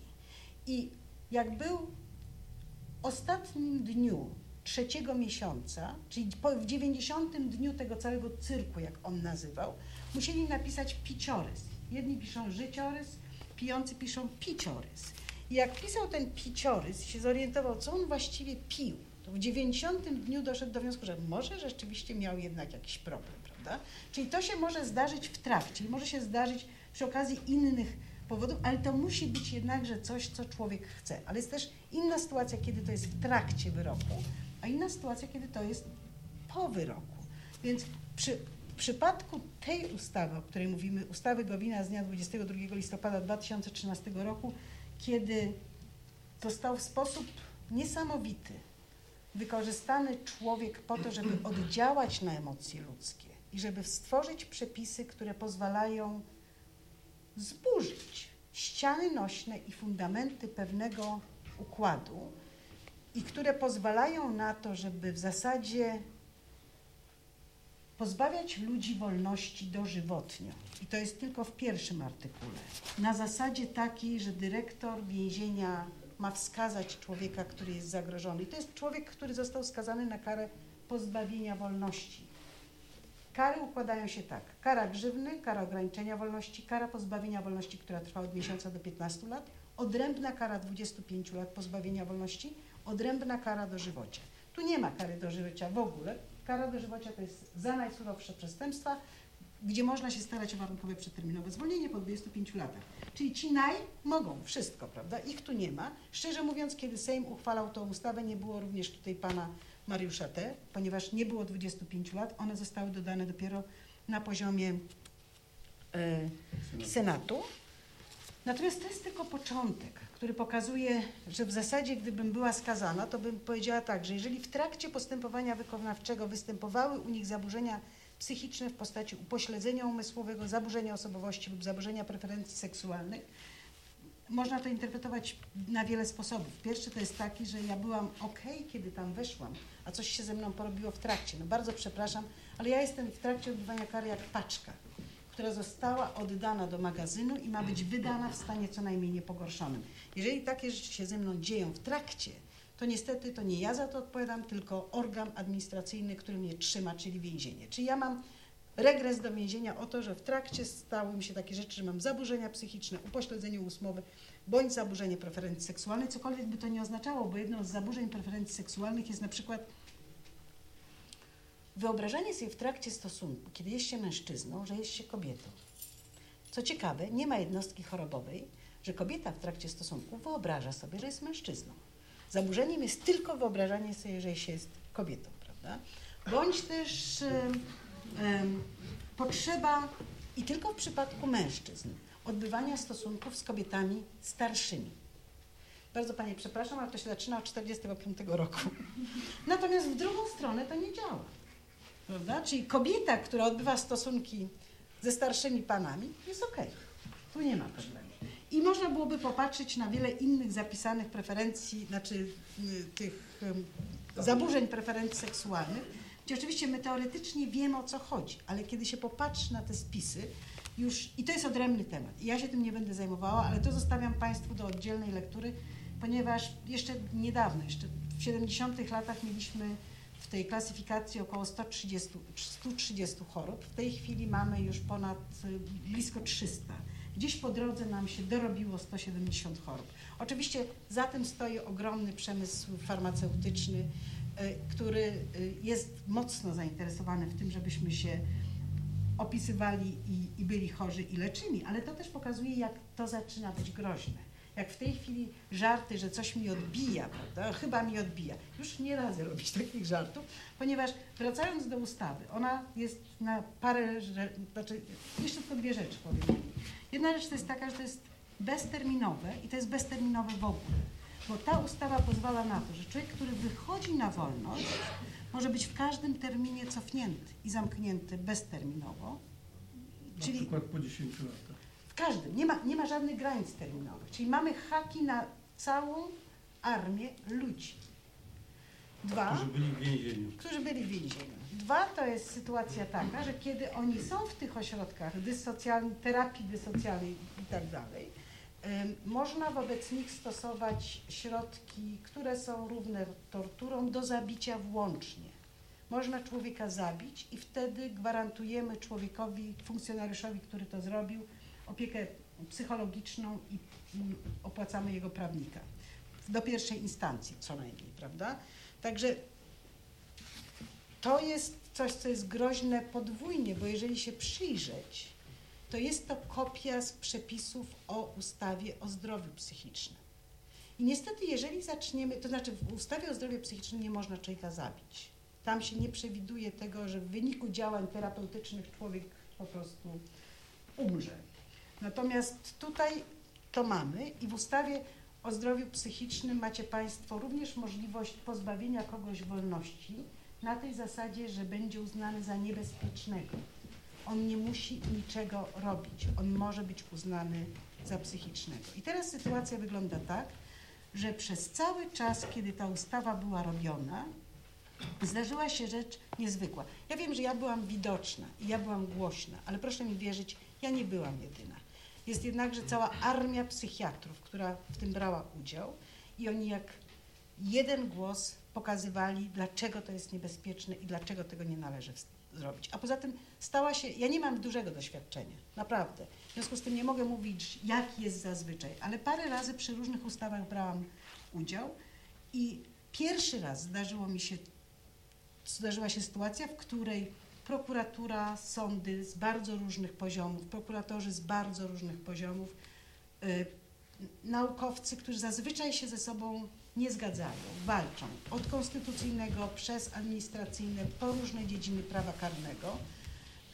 Speaker 3: I jak był w ostatnim dniu trzeciego miesiąca, czyli w 90 dniu tego całego cyrku, jak on nazywał, musieli napisać piciorys. Jedni piszą życiorys, pijący piszą piciorys. I jak pisał ten piciorys, się zorientował, co on właściwie pił, to w 90 dniu doszedł do wniosku, że może rzeczywiście miał jednak jakiś problem, prawda? Czyli to się może zdarzyć w trakcie, może się zdarzyć przy okazji innych powodów, ale to musi być jednakże coś, co człowiek chce. Ale jest też inna sytuacja, kiedy to jest w trakcie wyroku, a inna sytuacja, kiedy to jest po wyroku. Więc przy w przypadku tej ustawy, o której mówimy, ustawy Gowina z dnia 22 listopada 2013 roku, kiedy został w sposób niesamowity wykorzystany człowiek po to, żeby oddziałać na emocje ludzkie i żeby stworzyć przepisy, które pozwalają zburzyć ściany nośne i fundamenty pewnego układu i które pozwalają na to, żeby w zasadzie pozbawiać ludzi wolności dożywotnio. I to jest tylko w pierwszym artykule. Na zasadzie takiej, że dyrektor więzienia ma wskazać człowieka, który jest zagrożony. I to jest człowiek, który został skazany na karę pozbawienia wolności. Kary układają się tak. Kara grzywny, kara ograniczenia wolności, kara pozbawienia wolności, która trwa od miesiąca do 15 lat, odrębna kara 25 lat pozbawienia wolności, odrębna kara dożywocia. Tu nie ma kary dożywocia w ogóle. Kara dożywocia to jest za najsurowsze przestępstwa, gdzie można się starać o warunkowe przeterminowe zwolnienie po 25 latach. Czyli ci naj mogą wszystko, prawda? Ich tu nie ma. Szczerze mówiąc, kiedy Sejm uchwalał tą ustawę, nie było również tutaj pana Mariusza T., ponieważ nie było 25 lat, one zostały dodane dopiero na poziomie e, Senatu. Natomiast to jest tylko początek, który pokazuje, że w zasadzie gdybym była skazana, to bym powiedziała tak, że jeżeli w trakcie postępowania wykonawczego występowały u nich zaburzenia psychiczne w postaci upośledzenia umysłowego, zaburzenia osobowości lub zaburzenia preferencji seksualnych, można to interpretować na wiele sposobów. Pierwszy to jest taki, że ja byłam ok, kiedy tam weszłam, a coś się ze mną porobiło w trakcie. No bardzo przepraszam, ale ja jestem w trakcie odbywania kary jak paczka, która została oddana do magazynu i ma być wydana w stanie co najmniej niepogorszonym. Jeżeli takie rzeczy się ze mną dzieją w trakcie, to niestety to nie ja za to odpowiadam, tylko organ administracyjny, który mnie trzyma, czyli więzienie. Czyli ja mam regres do więzienia o to, że w trakcie stały mi się takie rzeczy, że mam zaburzenia psychiczne, upośledzenie umysłowe, bądź zaburzenie preferencji seksualnej, cokolwiek by to nie oznaczało, bo jedną z zaburzeń preferencji seksualnych jest na przykład wyobrażanie sobie w trakcie stosunku, kiedy jest się mężczyzną, że jest się kobietą. Co ciekawe, nie ma jednostki chorobowej, że kobieta w trakcie stosunku wyobraża sobie, że jest mężczyzną. Zaburzeniem jest tylko wyobrażanie sobie, że się jest kobietą, prawda? Bądź też potrzeba, i tylko w przypadku mężczyzn, odbywania stosunków z kobietami starszymi. Bardzo Panie przepraszam, ale to się zaczyna od 45 roku. Natomiast w drugą stronę to nie działa. Prawda? Czyli kobieta, która odbywa stosunki ze starszymi panami, jest okej. Tu nie ma problemu. I można byłoby popatrzeć na wiele innych zapisanych preferencji, znaczy y, tych zaburzeń preferencji seksualnych, gdzie oczywiście my teoretycznie wiemy o co chodzi, ale kiedy się popatrzy na te spisy, już, i to jest odrębny temat, ja się tym nie będę zajmowała, ale to zostawiam Państwu do oddzielnej lektury, ponieważ jeszcze niedawno, jeszcze w 70 latach mieliśmy w tej klasyfikacji około 130, 130 chorób. W tej chwili mamy już ponad y, blisko 300. Gdzieś po drodze nam się dorobiło 170 chorób. Oczywiście za tym stoi ogromny przemysł farmaceutyczny, który y, jest mocno zainteresowany w tym, żebyśmy się opisywali i, i byli chorzy i leczyli, ale to też pokazuje, jak to zaczyna być groźne. Jak w tej chwili żarty, że coś mi odbija, prawda? Chyba mi odbija. Już nie radzę robić takich żartów, ponieważ wracając do ustawy, ona jest na parę, że, znaczy jeszcze tylko dwie rzeczy powiem. Jedna rzecz to jest taka, że to jest bezterminowe i to jest bezterminowe w ogóle. Bo ta ustawa pozwala na to, że człowiek, który wychodzi na wolność, może być w każdym terminie cofnięty i zamknięty bezterminowo.
Speaker 7: Na
Speaker 3: Czyli
Speaker 7: przykład po 10 latach.
Speaker 3: w każdym, nie ma, nie ma żadnych granic terminowych. Czyli mamy haki na całą armię ludzi. Dwa,
Speaker 7: Którzy byli w więzieniu.
Speaker 3: którzy byli w więzieniu. Dwa to jest sytuacja taka, że kiedy oni są w tych ośrodkach dysocjalnych, terapii dysocjalnej i tak dalej, można wobec nich stosować środki, które są równe torturom do zabicia włącznie. Można człowieka zabić i wtedy gwarantujemy człowiekowi, funkcjonariuszowi, który to zrobił, opiekę psychologiczną i mm, opłacamy jego prawnika. Do pierwszej instancji co najmniej, prawda? Także to jest coś, co jest groźne podwójnie, bo jeżeli się przyjrzeć, to jest to kopia z przepisów o ustawie o zdrowiu psychicznym. I niestety, jeżeli zaczniemy, to znaczy w ustawie o zdrowiu psychicznym nie można człowieka zabić. Tam się nie przewiduje tego, że w wyniku działań terapeutycznych człowiek po prostu umrze. Natomiast tutaj to mamy i w ustawie o zdrowiu psychicznym macie Państwo również możliwość pozbawienia kogoś wolności na tej zasadzie, że będzie uznany za niebezpiecznego. On nie musi niczego robić. On może być uznany za psychicznego. I teraz sytuacja wygląda tak, że przez cały czas, kiedy ta ustawa była robiona, zdarzyła się rzecz niezwykła. Ja wiem, że ja byłam widoczna i ja byłam głośna, ale proszę mi wierzyć, ja nie byłam jedyna. Jest jednakże cała armia psychiatrów, która w tym brała udział i oni jak jeden głos pokazywali, dlaczego to jest niebezpieczne i dlaczego tego nie należy w- zrobić. A poza tym stała się, ja nie mam dużego doświadczenia, naprawdę. W związku z tym nie mogę mówić, jak jest zazwyczaj, ale parę razy przy różnych ustawach brałam udział i pierwszy raz zdarzyło mi się, zdarzyła się sytuacja, w której prokuratura, sądy z bardzo różnych poziomów, prokuratorzy z bardzo różnych poziomów, y, naukowcy, którzy zazwyczaj się ze sobą nie zgadzają, walczą od konstytucyjnego przez administracyjne po różne dziedziny prawa karnego,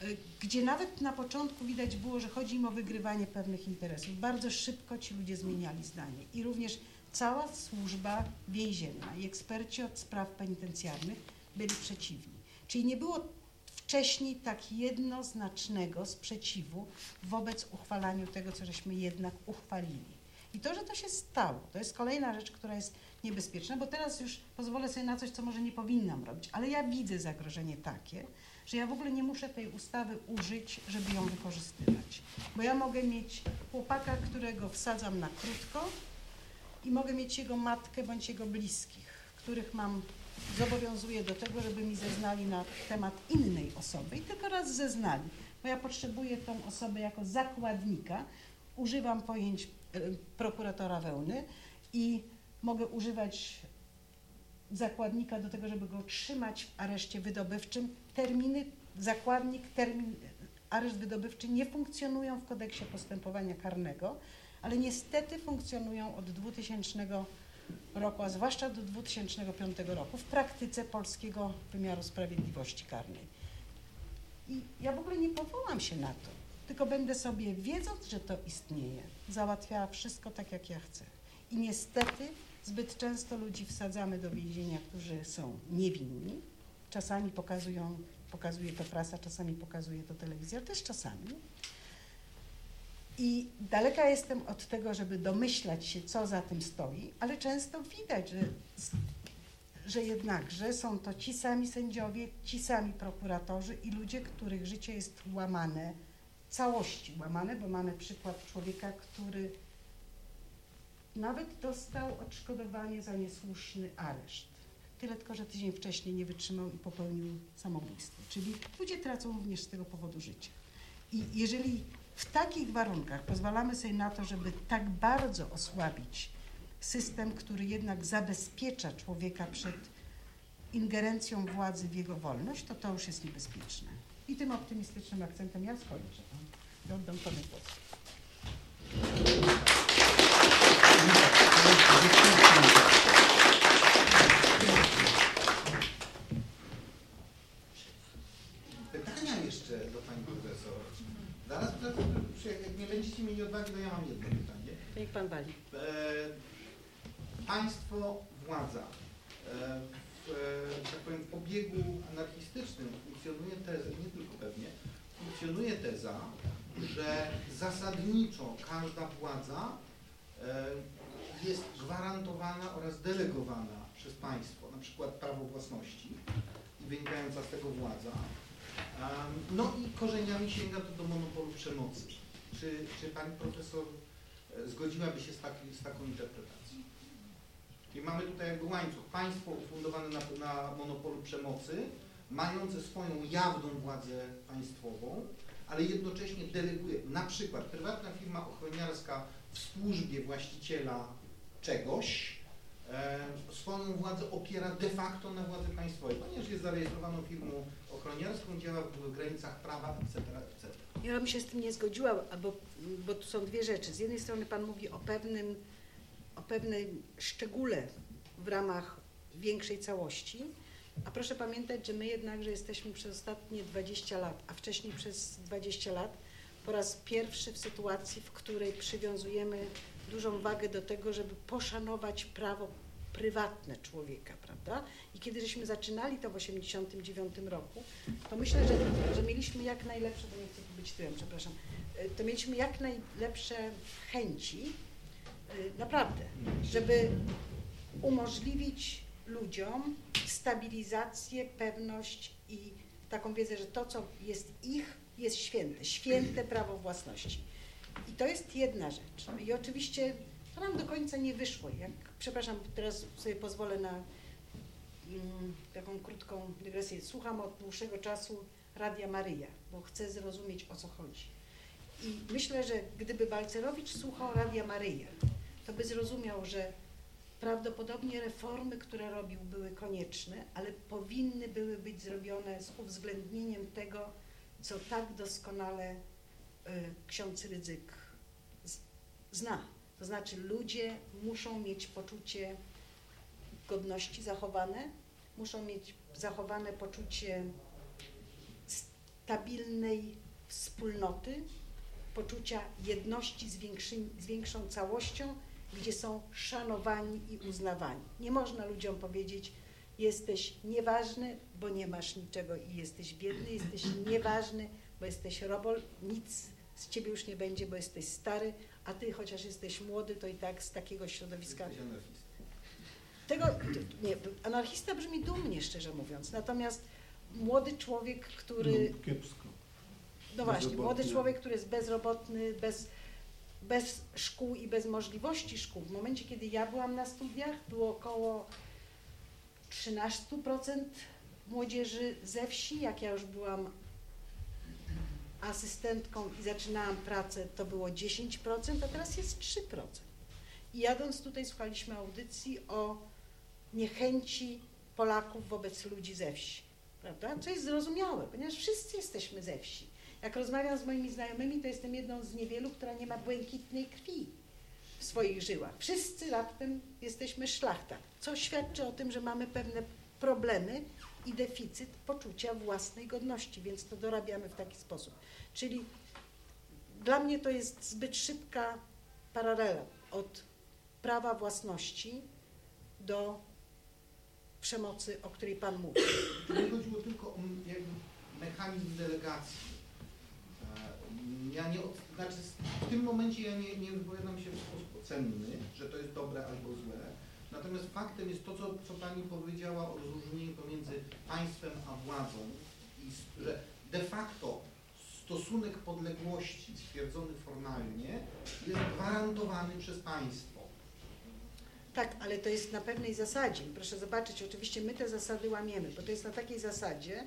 Speaker 3: y, gdzie nawet na początku widać było, że chodzi im o wygrywanie pewnych interesów. Bardzo szybko ci ludzie zmieniali zdanie i również cała służba więzienna i eksperci od spraw penitencjarnych byli przeciwni. Czyli nie było wcześniej tak jednoznacznego sprzeciwu wobec uchwalaniu tego, co żeśmy jednak uchwalili. I to, że to się stało, to jest kolejna rzecz, która jest niebezpieczna, bo teraz już pozwolę sobie na coś, co może nie powinnam robić, ale ja widzę zagrożenie takie, że ja w ogóle nie muszę tej ustawy użyć, żeby ją wykorzystywać. Bo ja mogę mieć chłopaka, którego wsadzam na krótko i mogę mieć jego matkę bądź jego bliskich, których mam, zobowiązuję do tego, żeby mi zeznali na temat innej osoby i tylko raz zeznali, bo ja potrzebuję tą osobę jako zakładnika, używam pojęć e, prokuratora wełny i mogę używać zakładnika do tego, żeby go trzymać w areszcie wydobywczym. Terminy, zakładnik, termin, areszt wydobywczy nie funkcjonują w kodeksie postępowania karnego, ale niestety funkcjonują od 2000 roku, a zwłaszcza do 2005 roku w praktyce polskiego wymiaru sprawiedliwości karnej. I ja w ogóle nie powołam się na to, tylko będę sobie, wiedząc, że to istnieje, załatwiała wszystko tak, jak ja chcę. I niestety zbyt często ludzi wsadzamy do więzienia, którzy są niewinni. Czasami pokazują, pokazuje to prasa, czasami pokazuje to telewizja, też czasami. I daleka jestem od tego, żeby domyślać się, co za tym stoi, ale często widać, że, że jednakże są to ci sami sędziowie, ci sami prokuratorzy i ludzie, których życie jest łamane, całości łamane, bo mamy przykład człowieka, który nawet dostał odszkodowanie za niesłuszny areszt. Tyle tylko, że tydzień wcześniej nie wytrzymał i popełnił samobójstwo. Czyli ludzie tracą również z tego powodu życie. I jeżeli w takich warunkach pozwalamy sobie na to, żeby tak bardzo osłabić system, który jednak zabezpiecza człowieka przed ingerencją władzy w jego wolność, to to już jest niebezpieczne. I tym optymistycznym akcentem ja skończę. Oddam panu głos.
Speaker 2: Pytania jeszcze do Pani Profesor.
Speaker 3: Zaraz, jak nie będziecie mieli odwagi, to ja mam jedno pytanie. Niech Pan wali.
Speaker 2: E, państwo, władza. E, w, e, tak powiem, obiegu anarchistycznym funkcjonuje teza, nie tylko pewnie, funkcjonuje teza, że zasadniczo każda władza jest gwarantowana oraz delegowana przez państwo, na przykład prawo własności i wynikająca z tego władza. No i korzeniami sięga to do monopolu przemocy. Czy, czy pani profesor e, zgodziłaby się z, taki, z taką interpretacją? I mamy tutaj jakby łańcuch. Państwo ufundowane na, na monopolu przemocy, mające swoją jawną władzę państwową, ale jednocześnie deleguje, na przykład prywatna firma ochroniarska w służbie właściciela czegoś, e, swoją władzę opiera de facto na władzy państwowej, ponieważ jest zarejestrowaną firmą ochroniarską, działa w granicach prawa, etc., etc.
Speaker 3: Ja bym się z tym nie zgodziła, bo, bo tu są dwie rzeczy. Z jednej strony Pan mówi o pewnym, o pewnym szczególe w ramach większej całości, a proszę pamiętać, że my jednakże jesteśmy przez ostatnie 20 lat, a wcześniej przez 20 lat po raz pierwszy w sytuacji, w której przywiązujemy dużą wagę do tego, żeby poszanować prawo prywatne człowieka, prawda? I kiedy żeśmy zaczynali to w 1989 roku, to myślę, że, że mieliśmy jak najlepsze, bo nie chcę być tyłem, przepraszam, y, to mieliśmy jak najlepsze chęci, y, naprawdę, żeby umożliwić ludziom stabilizację, pewność i taką wiedzę, że to, co jest ich, jest święte, święte prawo własności. To jest jedna rzecz. I oczywiście to nam do końca nie wyszło. Jak, przepraszam, teraz sobie pozwolę na mm, taką krótką dygresję. Słucham od dłuższego czasu Radia Maryja, bo chcę zrozumieć o co chodzi. I myślę, że gdyby Balcerowicz słuchał Radia Maryja, to by zrozumiał, że prawdopodobnie reformy, które robił, były konieczne, ale powinny były być zrobione z uwzględnieniem tego, co tak doskonale y, ksiądz Rydzyk zna. To znaczy ludzie muszą mieć poczucie godności zachowane, muszą mieć zachowane poczucie stabilnej wspólnoty, poczucia jedności z, większym, z większą całością, gdzie są szanowani i uznawani. Nie można ludziom powiedzieć, jesteś nieważny, bo nie masz niczego i jesteś biedny, jesteś nieważny, bo jesteś robol, nic z ciebie już nie będzie, bo jesteś stary, a ty chociaż jesteś młody, to i tak z takiego środowiska tego, nie, anarchista brzmi dumnie, szczerze mówiąc. Natomiast młody człowiek, który.
Speaker 7: No, kiepsko.
Speaker 3: No właśnie, młody człowiek, który jest bezrobotny, bez, bez szkół i bez możliwości szkół. W momencie, kiedy ja byłam na studiach, było około 13% młodzieży ze wsi. Jak ja już byłam asystentką i zaczynałam pracę, to było 10%, a teraz jest 3%. I jadąc tutaj słuchaliśmy audycji o niechęci Polaków wobec ludzi ze wsi, prawda? Co jest zrozumiałe, ponieważ wszyscy jesteśmy ze wsi. Jak rozmawiam z moimi znajomymi, to jestem jedną z niewielu, która nie ma błękitnej krwi w swoich żyłach. Wszyscy raptem jesteśmy szlachta, co świadczy o tym, że mamy pewne problemy i deficyt poczucia własnej godności, więc to dorabiamy w taki sposób. Czyli dla mnie to jest zbyt szybka paralela od prawa własności do przemocy, o której Pan mówi.
Speaker 2: Nie chodziło tylko o mechanizm delegacji. E, Ja nie, znaczy w tym momencie ja nie, nie wypowiadam się w sposób ocenny, że to jest dobre albo złe. Natomiast faktem jest to, co, co Pani powiedziała o rozróżnieniu pomiędzy państwem a władzą i że de facto stosunek podległości stwierdzony formalnie jest gwarantowany przez państwo.
Speaker 3: Tak, ale to jest na pewnej zasadzie. Proszę zobaczyć, oczywiście my te zasady łamiemy, bo to jest na takiej zasadzie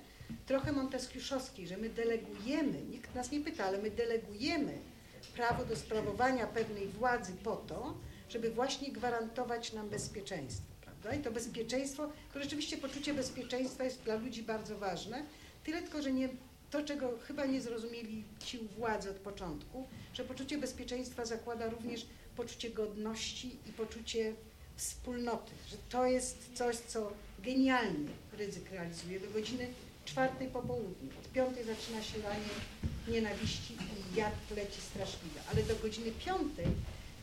Speaker 3: trochę monteskiuszowskiej, że my delegujemy, nikt nas nie pyta, ale my delegujemy prawo do sprawowania pewnej władzy po to, żeby właśnie gwarantować nam bezpieczeństwo, prawda? I to bezpieczeństwo, to rzeczywiście poczucie bezpieczeństwa jest dla ludzi bardzo ważne, tyle tylko, że nie, to czego chyba nie zrozumieli ci władzy od początku, że poczucie bezpieczeństwa zakłada również poczucie godności i poczucie wspólnoty, że to jest coś, co genialnie ryzyk realizuje do godziny czwartej po południu. Od piątej zaczyna się lanie nienawiści i jad leci straszliwe, ale do godziny piątej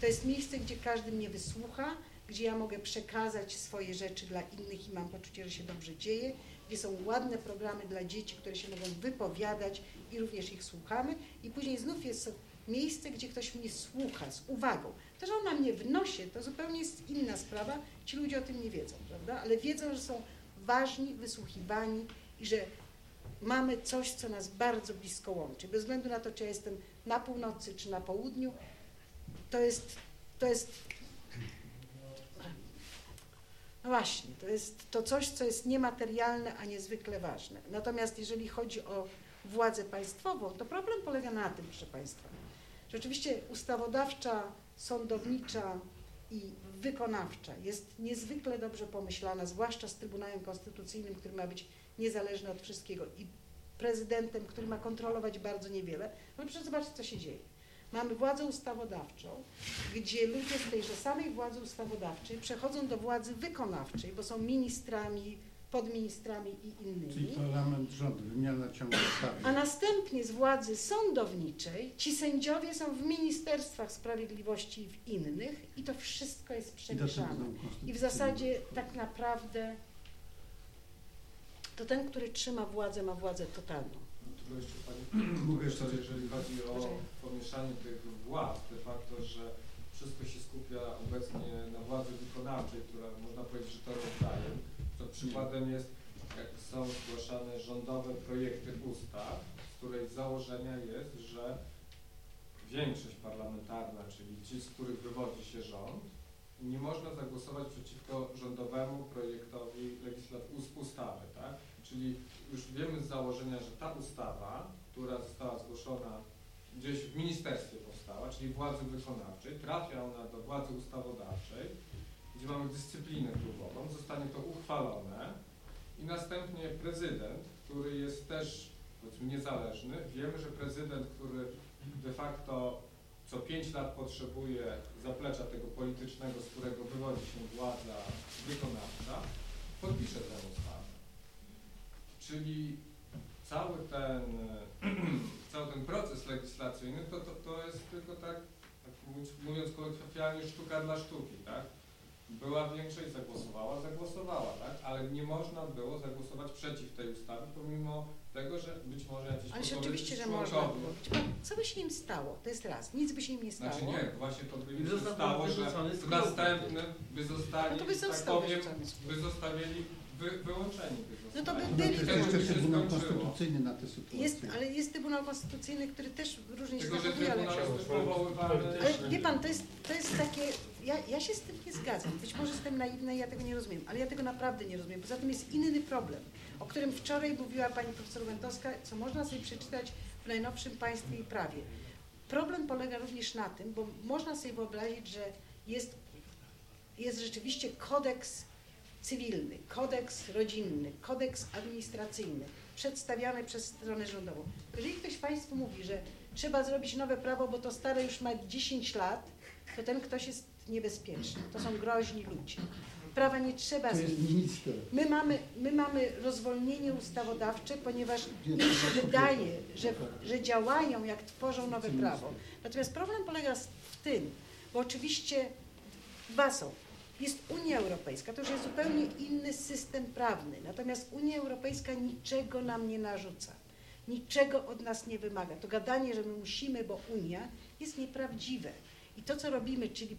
Speaker 3: to jest miejsce, gdzie każdy mnie wysłucha, gdzie ja mogę przekazać swoje rzeczy dla innych i mam poczucie, że się dobrze dzieje, gdzie są ładne programy dla dzieci, które się mogą wypowiadać i również ich słuchamy i później znów jest miejsce, gdzie ktoś mnie słucha z uwagą. To, że on na mnie wnosi, to zupełnie jest inna sprawa, ci ludzie o tym nie wiedzą, prawda? Ale wiedzą, że są ważni, wysłuchiwani i że mamy coś, co nas bardzo blisko łączy. Bez względu na to, czy ja jestem na północy, czy na południu, to jest, to jest no właśnie, to jest to coś, co jest niematerialne, a niezwykle ważne. Natomiast jeżeli chodzi o władzę państwową, to problem polega na tym, proszę Państwa, że oczywiście ustawodawcza, sądownicza i wykonawcza jest niezwykle dobrze pomyślana, zwłaszcza z Trybunałem Konstytucyjnym, który ma być niezależny od wszystkiego i prezydentem, który ma kontrolować bardzo niewiele. Ale proszę zobaczyć, co się dzieje. Mamy władzę ustawodawczą, gdzie ludzie z tejże samej władzy ustawodawczej przechodzą do władzy wykonawczej, bo są ministrami, podministrami i innymi.
Speaker 7: Czyli parlament, rząd, wymiana ciągle ustawy.
Speaker 3: A następnie z władzy sądowniczej ci sędziowie są w ministerstwach sprawiedliwości i w innych i to wszystko jest przemieszane. I w zasadzie tak naprawdę to ten, który trzyma władzę, ma władzę totalną.
Speaker 10: Tylko jeszcze Pani mówię jeżeli chodzi o pomieszanie tych władz, de facto, że wszystko się skupia obecnie na władzy wykonawczej, która można powiedzieć, że to rozdaje. To przykładem jest, jak są zgłaszane rządowe projekty ustaw, z której założenia jest, że większość parlamentarna, czyli ci, z których wywodzi się rząd, nie można zagłosować przeciwko rządowemu projektowi legislatyw ustawy, tak? Czyli już wiemy z założenia, że ta ustawa, która została zgłoszona gdzieś w ministerstwie powstała, czyli władzy wykonawczej, trafia ona do władzy ustawodawczej, gdzie mamy dyscyplinę klubową, zostanie to uchwalone i następnie prezydent, który jest też powiedzmy niezależny, wiemy, że prezydent, który de facto co pięć lat potrzebuje zaplecza tego politycznego, z którego wywodzi się władza wykonawcza, podpisze tę ustawę. Czyli cały ten, cały ten proces legislacyjny to, to, to jest tylko tak, tak mówiąc kolokwialnie, sztuka dla sztuki, tak? Była większość, zagłosowała, zagłosowała, tak? Ale nie można było zagłosować przeciw tej ustawie, pomimo tego, że być może jakiś
Speaker 3: Ale oczywiście, że można było. Co by się im stało? To jest raz. Nic by się im nie stało.
Speaker 10: Znaczy nie, właśnie to by im się stało, że następny by zostali,
Speaker 3: no to by
Speaker 10: tak powiem, by zostawili wy, wyłączeni tych
Speaker 3: No to by
Speaker 10: zostali.
Speaker 3: byli
Speaker 7: To jest jeszcze Trybunał Konstytucyjny na tę sytuację.
Speaker 3: Jest, ale jest Trybunał Konstytucyjny, który też różnie się zachowuje, ale... Ale wie pan, to jest, to jest takie, ja, ja się z tym nie zgadzam. Być może jestem naiwna i ja tego nie rozumiem, ale ja tego naprawdę nie rozumiem. Poza tym jest inny problem, o którym wczoraj mówiła pani profesor Łętowska, co można sobie przeczytać w najnowszym państwie i prawie. Problem polega również na tym, bo można sobie wyobrazić, że jest, jest rzeczywiście kodeks cywilny, kodeks rodzinny, kodeks administracyjny przedstawiany przez stronę rządową. Jeżeli ktoś Państwu mówi, że trzeba zrobić nowe prawo, bo to stare już ma 10 lat, to ten ktoś jest niebezpieczny. To są groźni ludzie. Prawa nie trzeba zmienić. My mamy, my mamy rozwolnienie ustawodawcze, ponieważ im się wydaje, że, że działają, jak tworzą nowe prawo. Natomiast problem polega w tym, bo oczywiście dwa są. Jest Unia Europejska, to już jest zupełnie inny system prawny. Natomiast Unia Europejska niczego nam nie narzuca. Niczego od nas nie wymaga. To gadanie, że my musimy, bo Unia, jest nieprawdziwe. I to, co robimy, czyli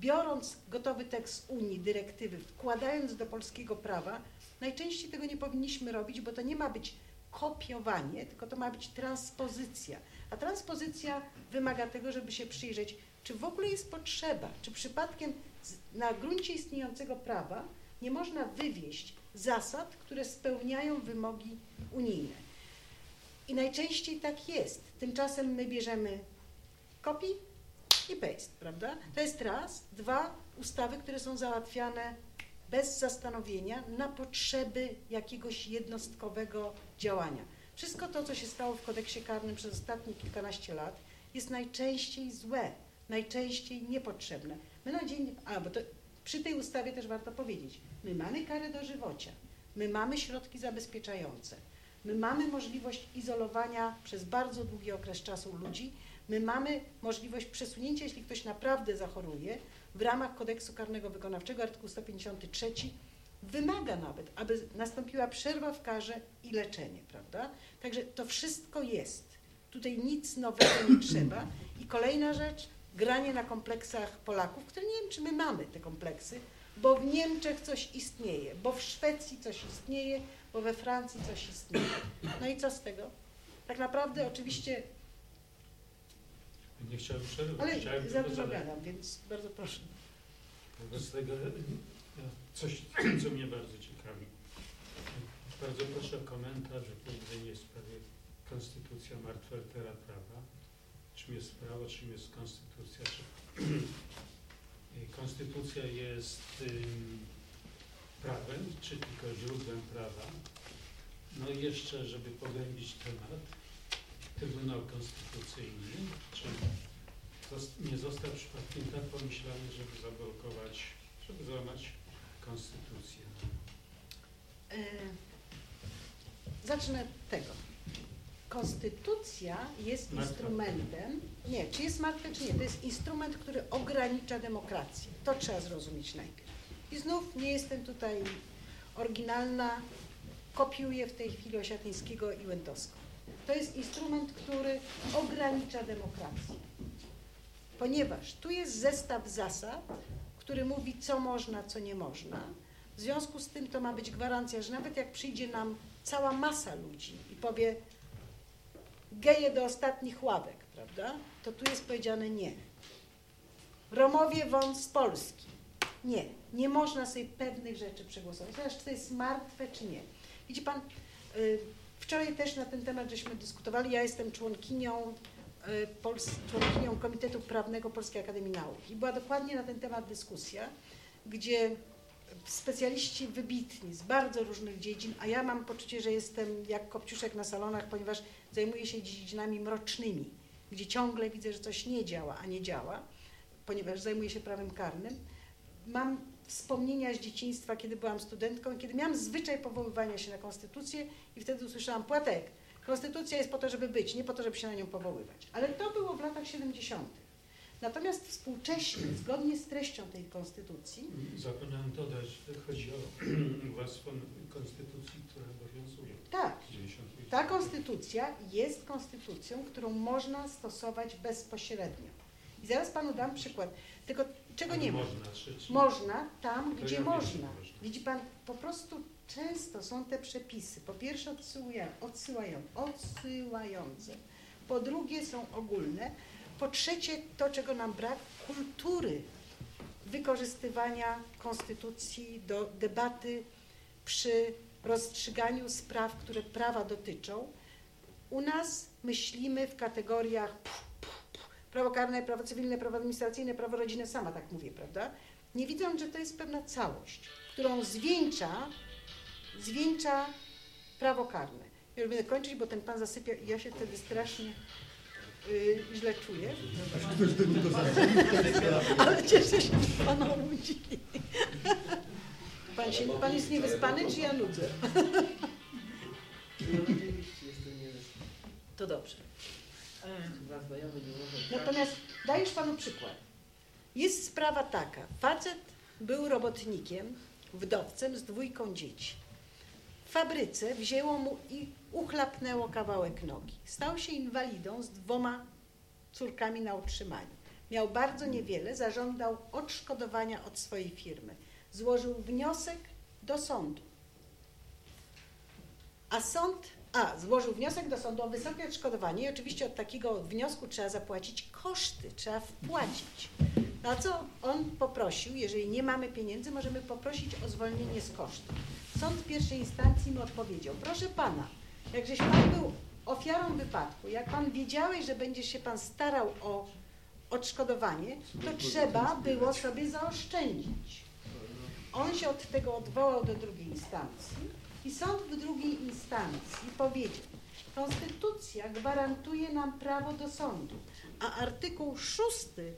Speaker 3: biorąc gotowy tekst Unii, dyrektywy, wkładając do polskiego prawa, najczęściej tego nie powinniśmy robić, bo to nie ma być kopiowanie, tylko to ma być transpozycja. A transpozycja wymaga tego, żeby się przyjrzeć, czy w ogóle jest potrzeba, czy przypadkiem na gruncie istniejącego prawa nie można wywieść zasad, które spełniają wymogi unijne. I najczęściej tak jest. Tymczasem my bierzemy copy i paste, prawda? To jest raz. Dwa, ustawy, które są załatwiane bez zastanowienia na potrzeby jakiegoś jednostkowego działania. Wszystko to, co się stało w kodeksie karnym przez ostatnie kilkanaście lat, jest najczęściej złe, najczęściej niepotrzebne. My na dzień, a bo to przy tej ustawie też warto powiedzieć, my mamy karę dożywocia, my mamy środki zabezpieczające, My mamy możliwość izolowania przez bardzo długi okres czasu ludzi. My mamy możliwość przesunięcia, jeśli ktoś naprawdę zachoruje, w ramach kodeksu karnego wykonawczego, artykuł 153, wymaga nawet, aby nastąpiła przerwa w karze i leczenie, prawda? Także to wszystko jest. Tutaj nic nowego nie trzeba. I kolejna rzecz, granie na kompleksach Polaków, które nie wiem, czy my mamy te kompleksy, bo w Niemczech coś istnieje, bo w Szwecji coś istnieje, bo we Francji coś istnieje. No i co z tego? Tak naprawdę oczywiście,
Speaker 14: Nie chciałem przerywać.
Speaker 3: ale
Speaker 14: chciałem
Speaker 3: za
Speaker 14: tylko
Speaker 3: dużo
Speaker 14: zadać-
Speaker 3: gadam, więc bardzo proszę.
Speaker 14: Wobec tego e, coś, co mnie bardzo ciekawi. Bardzo proszę o komentarz, wypowiedzenie w sprawie Konstytucja martwa litera prawa. Czym jest prawo, czym jest konstytucja? Konstytucja jest prawem, czy tylko źródłem prawa? No i jeszcze, żeby pogłębić temat, Trybunał Konstytucyjny, czy nie został przypadkiem tak pomyślany, żeby zablokować, żeby złamać konstytucję.
Speaker 3: E, Zacznę tego. Konstytucja jest instrumentem, nie, czy jest martwe, czy nie, to jest instrument, który ogranicza demokrację. To trzeba zrozumieć najpierw. I znów nie jestem tutaj oryginalna, kopiuję w tej chwili Osiatyńskiego i Łętowską. To jest instrument, który ogranicza demokrację. Ponieważ tu jest zestaw zasad, który mówi, co można, co nie można. W związku z tym to ma być gwarancja, że nawet jak przyjdzie nam cała masa ludzi i powie geje do ostatnich ławek, prawda, to tu jest powiedziane nie. Romowie won z Polski. Nie, nie można sobie pewnych rzeczy przegłosować. Zobacz, czy to jest martwe, czy nie. Widzi Pan, y, wczoraj też na ten temat żeśmy dyskutowali. Ja jestem członkinią, y, Pols członkinią Komitetu Prawnego Polskiej Akademii Nauk. I była dokładnie na ten temat dyskusja, gdzie specjaliści wybitni z bardzo różnych dziedzin, a ja mam poczucie, że jestem jak kopciuszek na salonach, ponieważ zajmuję się dziedzinami mrocznymi, gdzie ciągle widzę, że coś nie działa, a nie działa, ponieważ zajmuję się prawem karnym. Mam wspomnienia z dzieciństwa, kiedy byłam studentką, kiedy miałam zwyczaj powoływania się na konstytucję i wtedy usłyszałam, Płatek, konstytucja jest po to, żeby być, nie po to, żeby się na nią powoływać. Ale to było w latach 70. Natomiast współcześnie, zgodnie z treścią tej konstytucji,
Speaker 14: Zapomniałem dodać, że chodzi o władztwo konstytucji, która obowiązuje.
Speaker 3: Tak.
Speaker 14: z 95.
Speaker 3: Ta konstytucja jest konstytucją, którą można stosować bezpośrednio. I zaraz panu dam przykład. Tylko czego nie?
Speaker 14: Można, czy-
Speaker 3: Można tam,
Speaker 14: To
Speaker 3: gdzie
Speaker 14: ja
Speaker 3: można.
Speaker 14: można.
Speaker 3: Widzi pan, po prostu często są te przepisy. Po pierwsze odsyłają, odsyłają, odsyłające. Po drugie są ogólne. Po trzecie to, czego nam brak, kultury wykorzystywania konstytucji do debaty przy rozstrzyganiu spraw, które prawa dotyczą. U nas myślimy w kategoriach prawo karne, prawo cywilne, prawo administracyjne, prawo rodzinne, sama tak mówię, prawda? Nie widząc, że to jest pewna całość, którą zwieńcza, zwieńcza prawo karne. Ja już będę kończyć, bo ten pan zasypia i ja się wtedy strasznie y, źle czuję.
Speaker 7: Ktoś do niego.
Speaker 3: Ale cieszę się, że pana. Pan, się, pan jest niewyspany, czy ja nudzę? To dobrze. Natomiast dajesz panu przykład. Jest sprawa taka. Facet był robotnikiem, wdowcem z dwójką dzieci. Fabryce wzięło mu i uchlapnęło kawałek nogi. Stał się inwalidą z dwoma córkami na utrzymaniu. Miał bardzo niewiele, zażądał odszkodowania od swojej firmy. Złożył wniosek do sądu. A sąd, a złożył wniosek do sądu o wysokie odszkodowanie i oczywiście od takiego wniosku trzeba zapłacić koszty, trzeba wpłacić. Na co on poprosił, jeżeli nie mamy pieniędzy, możemy poprosić o zwolnienie z kosztów. Sąd pierwszej instancji mu odpowiedział, proszę pana, jakżeś pan był ofiarą wypadku, jak pan wiedziałeś, że będziesz się pan starał o odszkodowanie, to trzeba było sobie zaoszczędzić. On się od tego odwołał do drugiej instancji i sąd w drugiej instancji powiedział, Konstytucja gwarantuje nam prawo do sądu, a artykuł 6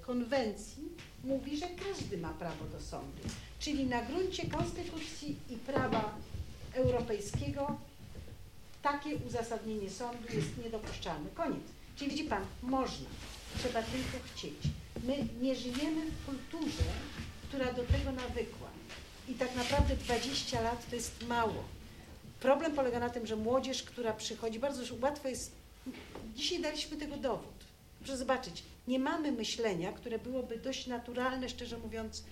Speaker 3: konwencji mówi, że każdy ma prawo do sądu. Czyli na gruncie Konstytucji i prawa europejskiego takie uzasadnienie sądu jest niedopuszczalne. Koniec. Czyli widzi Pan, można, trzeba tylko chcieć. My nie żyjemy w kulturze, która do tego nawykła. I tak naprawdę 20 lat to jest mało. Problem polega na tym, że młodzież, która przychodzi, bardzo łatwo jest, dzisiaj daliśmy tego dowód. Proszę zobaczyć, nie mamy myślenia, które byłoby dość naturalne, szczerze mówiąc,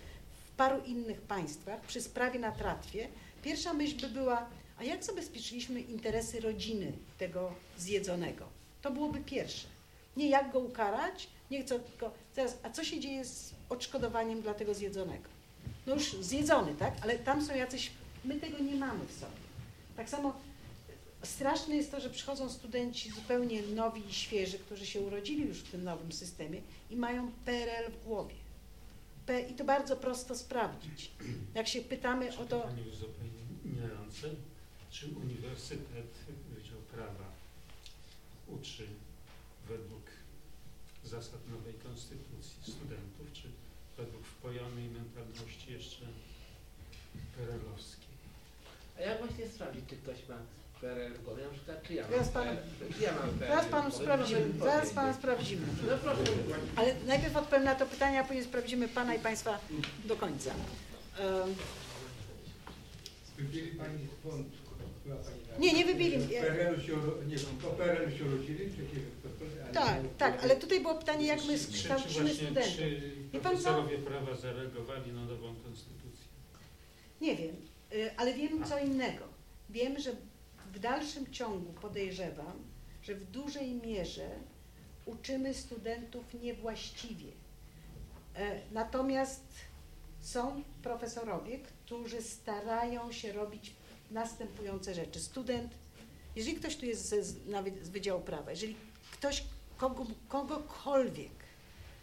Speaker 3: w paru innych państwach, przy sprawie na tratwie. Pierwsza myśl by była, a jak zabezpieczyliśmy interesy rodziny tego zjedzonego? To byłoby pierwsze. Nie jak go ukarać, nie co, tylko teraz, a co się dzieje z odszkodowaniem dla tego zjedzonego? No już zjedzony, tak? Ale tam są jacyś, my tego nie mamy w sobie. Tak samo straszne jest to, że przychodzą studenci zupełnie nowi i świeży, którzy się urodzili już w tym nowym systemie i mają PRL w głowie. P I to bardzo prosto sprawdzić. Jak się pytamy o to...
Speaker 14: Pani uzupełniające, czy Uniwersytet Wydział Prawa uczy według zasad nowej konstytucji studentów, czy według wpojonej mentalności jeszcze perelowskiej?
Speaker 9: A jak właśnie sprawdzić, czy ktoś ma PRL w głowie? Na przykład, czy ja mam
Speaker 3: Zaraz
Speaker 9: PRL? Ja mam PRL
Speaker 3: zaraz
Speaker 9: w
Speaker 3: panu
Speaker 9: głowie,
Speaker 3: sprawdzimy,
Speaker 9: proszę mi
Speaker 3: zaraz
Speaker 9: powiedzieć.
Speaker 3: pana sprawdzimy.
Speaker 9: No proszę.
Speaker 3: Ale najpierw odpowiem na to pytanie, a później sprawdzimy pana i państwa do końca. Um,
Speaker 18: Wybili Pani błąd, była Pani na...
Speaker 3: Nie, nie wybili.
Speaker 18: W PRL-u się, uro- nie wiem, po PRL-u się urodzili, a nie-
Speaker 3: tak, tak, ale tutaj było pytanie, jak my
Speaker 14: Czy, czy
Speaker 3: kształcimy
Speaker 14: właśnie,
Speaker 3: studentów.
Speaker 14: czy
Speaker 3: Wie pan co?
Speaker 14: profesorowie prawa zareagowali na nową konstytucję?
Speaker 3: Nie wiem, ale wiem co innego. Wiem, że w dalszym ciągu podejrzewam, że w dużej mierze uczymy studentów niewłaściwie. E, Natomiast są profesorowie, którzy starają się robić następujące rzeczy. Student, jeżeli ktoś tu jest nawet z Wydziału Prawa, jeżeli ktoś kogo, kogokolwiek